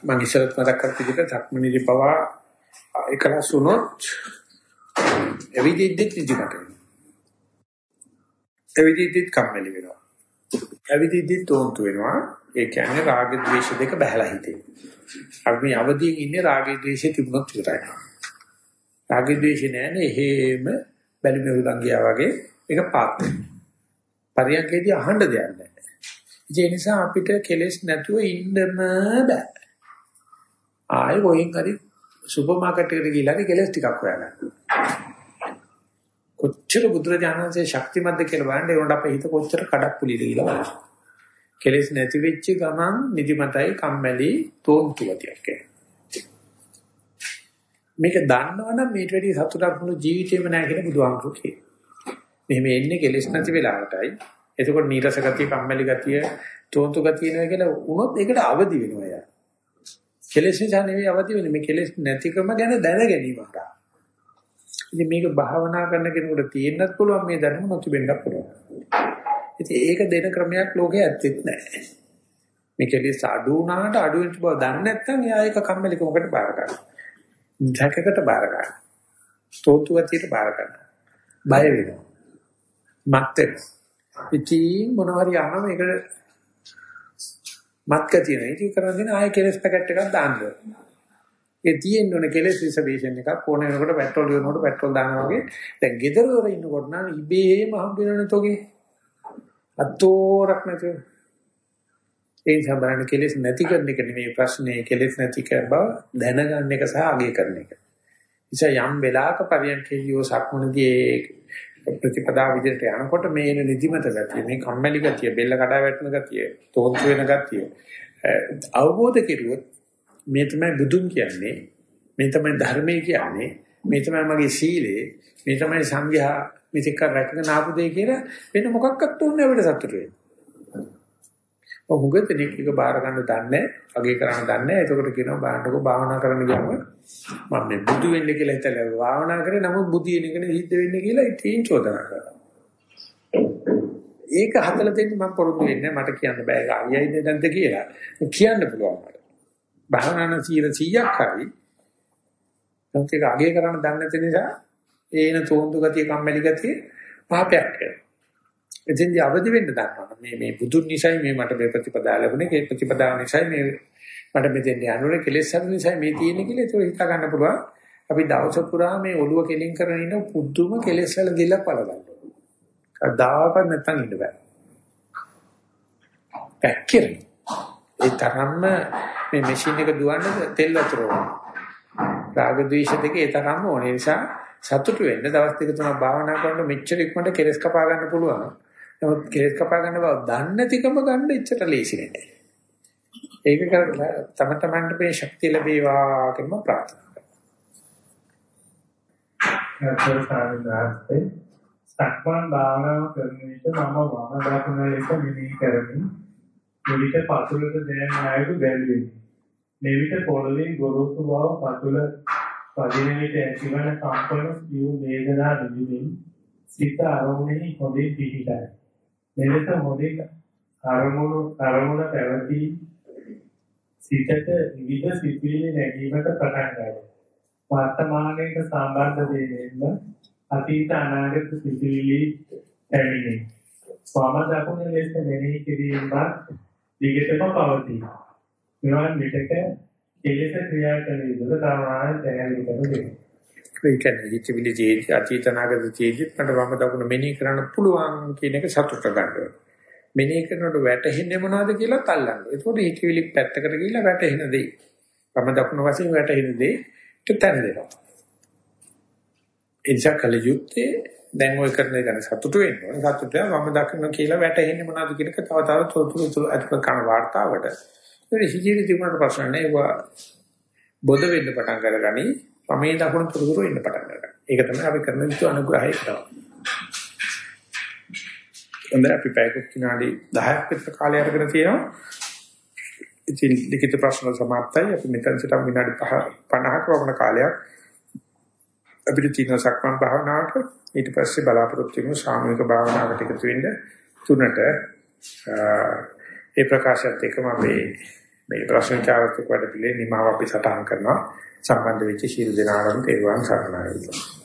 මම ඉස්සරත් මතක් කර තිබුණා සක්මණේදී පවා එකලස් වුණොත් එවිදෙද්දිත් නිදිමත ඇවිදිද්දිත් කම්මැලි වෙනවා. ඇවිදිද්දිත් තෝන්තු වෙනවා. ඒ කියන්නේ රාග ద్వේෂ දෙක බහැලා හිතේ. අපි මේ අවදියෙන් ඉන්නේ රාග ద్వේෂේ තිබුණොත් විතරයි. රාග ద్వේෂ නැන්නේ හේම බැලිමෙහුලන් ගියා වගේ ඒක පාත්. පරියන්කේදී අහන්න දෙයක් නැහැ. ඒ නිසා අපිට කෙලෙස් නැතුව ඉන්නම බෑ. ආයෙ වයින් කරි සුපර් මාකට් එකට ගිහලා කෙලෙස් ටිකක් හොයාගන්න. කොච්චර බුදුරජාණන්සේ ශක්තිමත්ද කියලා බලන්න ඒකට අපේ හිත කොච්චර කඩප්පුලිද කියලා බලන්න. කෙලෙස් නැති වෙච්ච ගමන් නිදිමතයි කම්මැලි තෝන්තු ගතියක් මේක දන්නවනම් මේට වැඩි සතුටක් මුළු ජීවිතේම නැහැ කියලා බුදුහාමුදුරු කියනවා. මෙහෙම එන්නේ කෙලෙස් නැති වෙලාවටයි. එතකොට නීරස ගතිය, කම්මැලි ගතිය, තෝන්තු ගතිය නේ කියලා වුණොත් ඒකට අවදි වෙනවා යා. කෙලෙස් නිසා නෙවෙයි අවදි වෙන්නේ මේ කෙලෙස් නැතිකම ගැන දැන ගැනීම හරහා. ඉතින් මේක භාවනා කරන කෙනෙකුට තියෙන්නත් පුළුවන් මේ දැනුම නැති වෙන්නත් පුළුවන්. ඉතින් ඒක දෙන ක්‍රමයක් ලෝකේ ඇත්තෙත් නැහැ. මේ කෙලෙස් අඩු වුණාට අඩු වෙච්ච බව දන්නේ නැත්නම් එයා ඒක කම්මැලිකමකට බාර ගන්නවා. ධකකට බාර ගන්නවා. ස්තෝතු වතියට බාර ගන්නවා. බය වෙනවා. මත්තේ. ඉතින් මොනවාරි අහම මේක මත්ක තියෙන. ඉතින් කරන්නේ ආයෙ කෙලස් පැකට් එකක් දාන්න ඕනේ. ඒ තියෙන්න ඕනේ කෙලස් රිසර්වේෂන් එකක් ඕන වෙනකොට පෙට්‍රෝල් වෙනකොට පෙට්‍රෝල් දානවා වගේ. දැන් ගෙදර වල ඉන්නකොට නම් ඉබේම හම්බ වෙනවනේ තෝගේ. අතෝරක් නැතුව. ඒ නිසා බලන්න කෙලස් නැති කරන එක නෙමෙයි ප්‍රශ්නේ කෙලස් නැති කර බව දැනගන්න එක සහ අගය කරන එක. නිසා යම් වෙලාවක පරියන්කේයෝ සක්මනදී ප්‍රතිපදා විදිහට යනකොට මේ එන නිදිමත ගතිය මේ කම්මැලි ගතිය බෙල්ල කඩා වැටෙන ගතිය තෝන්තු වෙන ගතිය අවබෝධ කෙරුවොත් මේ තමයි බුදුන් කියන්නේ මේ තමයි ධර්මයේ කියන්නේ මේ තමයි මගේ සීලය මේ තමයි සංඝයා මිත්‍ක රැකගෙන ආපු දෙය කියලා වෙන මොකක්වත් ඕනේ අපිට සතුට වෙන්න. ඔහු ගතෙනෙක් එක බාර ගන්න දන්නේ අගේ කරන්න දන්නේ එතකොට කියනවා බාන්නකෝ භාවනා කරන්න ගියාම මම මේ බුදු වෙන්න කියලා හිතලා භාවනා කරේ නමුත් බුදු වෙන එකනේ සිද්ධ වෙන්නේ කියලා ඉතින් චෝදනා කරනවා. ඒක හදලා දෙන්න මම පොරොන්දු වෙන්නේ මට කියන්න බෑ ඒක අයියයිද නැද්ද කියලා. කියන්න පුළුවන් මට. භාවනාන 100ක් හරි නමුත් ඒක අගේ කරන්න දන්නේ නැති නිසා ඒන තෝන්දු ගතිය කම්මැලි ගතිය පාපයක් වෙනවා. එතෙන්දී අවදි වෙන්න ගන්නවා. මේ මේ බුදුන් නිසයි මේ මට මේ ප්‍රතිපදා ලැබුණේ. ඒ ප්‍රතිපදාව නිසයි මේ මට මෙතෙන් යනුනේ කෙලෙස් හදන නිසා මේ තියෙන්නේ කියලා ඒක හිතා ගන්න පුළුවන්. අපි දවස පුරා මේ ඔළුව කෙලින් කරගෙන ඉන්න පුදුම කෙලෙස් වල ගිලක් වලගන්න. කවදාකවත් නැත්තම් ඉන්න බෑ. පැක්කිරි. ඒ තරම්ම මේ මැෂින් එක දුවන්න තෙල් වතුර ඕන. රාග ද්වේෂ දෙක ඒ තරම්ම ඕන. ඒ නිසා සතුටු වෙන්න දවස් දෙක තුනක් භාවනා කරනකොට මෙච්චර ඉක්මනට කෙලස් කපා ගන්න පුළුවන්. නමුත් කෙලස් කපා ගන්න බව දන්නේ නැතිකම ගන්න එච්චර ලේසි නෑ. ඒක කරලා තම තමන්ට මේ ශක්තිය ලැබේවා කියලා ප්‍රාර්ථනා කරනවා. සාරාංශය සක්මන් භාවනාව කරන විට මම වම දකුණ ලෙස මෙනෙහි කරමින් මෙවිට පතුලට දැනෙන අයුරු බැලුවෙමි. මෙවිට පොළවේ ගොරෝසු බව පතුල පදින විට ඇතිවන කම්පන සියු වේදනා නිදිමින් සිත අරමුණෙහි හොඳින් පිහිටයි. මෙලෙස හොඳින් අරමුණු අරමුණ පැවති සිතට විවිධ සිතුවිලි නැගීමට පටන් ගන්නවා. වර්තමානයේ සම්බන්ධ වෙමින්ම අතීත අනාගත සිතුවිලි පැමිණේ. ස්වම දකුණ ලෙස මෙනෙහි කිරීමත් දිගටම පවතී. මෙවන් විටක කෙලෙස ක්‍රියා කළ යුතුද තරමාන පැහැදිලි කර දෙන්න. ඒ කියන්නේ හිතවිලි ජීවිත අතීත අනාගත ජීවිත මට වම දකුණ මෙනෙහි කරන්න පුළුවන් කියන එක සතුට ගන්නවා. මෙනෙහි කරනකොට වැටෙන්නේ මොනවද කියලා තල්ලන්න. ඒකෝට හිතවිලි පැත්තකට ගිහිල්ලා වැටෙන දේ. වම දකුණ වශයෙන් වැටෙන දේ තැන් දෙනවා. එනිසා කල යුත්තේ දැන් ඔය කරන එක ගැන සතුටු වෙන්න ඕනේ. සතුටු වෙලා මම දකින්න කියලා වැටෙන්නේ මොනවද කියන එක තව තව තොරතුරු අතුල කරන වார்த்தාවට. ඒක හිජීරි තිබුණාට ප්‍රශ්න නෑ. ඒවා බොද වෙන්න පටන් ගන්නගනි. පමේ දකුණු තොරතුරු ඉන්න පටන් ගන්නවා. ඒක තමයි අපි කරන විදිහ අනුග්‍රහය තමයි. හොඳයි අපි පැයකට විනාඩි 10ක් විතර කාලය අරගෙන තියෙනවා. ඉතින් ලිඛිත ප්‍රශ්න සමාප්තයි. අපි මෙතන සිට විනාඩි 5 50ක වගේ කාලයක් අපිට තියෙන සක්මන් භාවනාවට ඊට පස්සේ බලාපොරොත්තු වෙමු සාමූහික භාවනාවකට එකතු වෙන්න තුනට ඒ ප්‍රකාශයත් එක්කම අපි මේ ප්‍රශ්න චාරිත්‍රක වැඩ පිළිවෙල නිමාව අපි සටහන් කරනවා. සම්බන්ධ වෙච්ච ශීල දෙනාගම තේරුවන් සරණයි.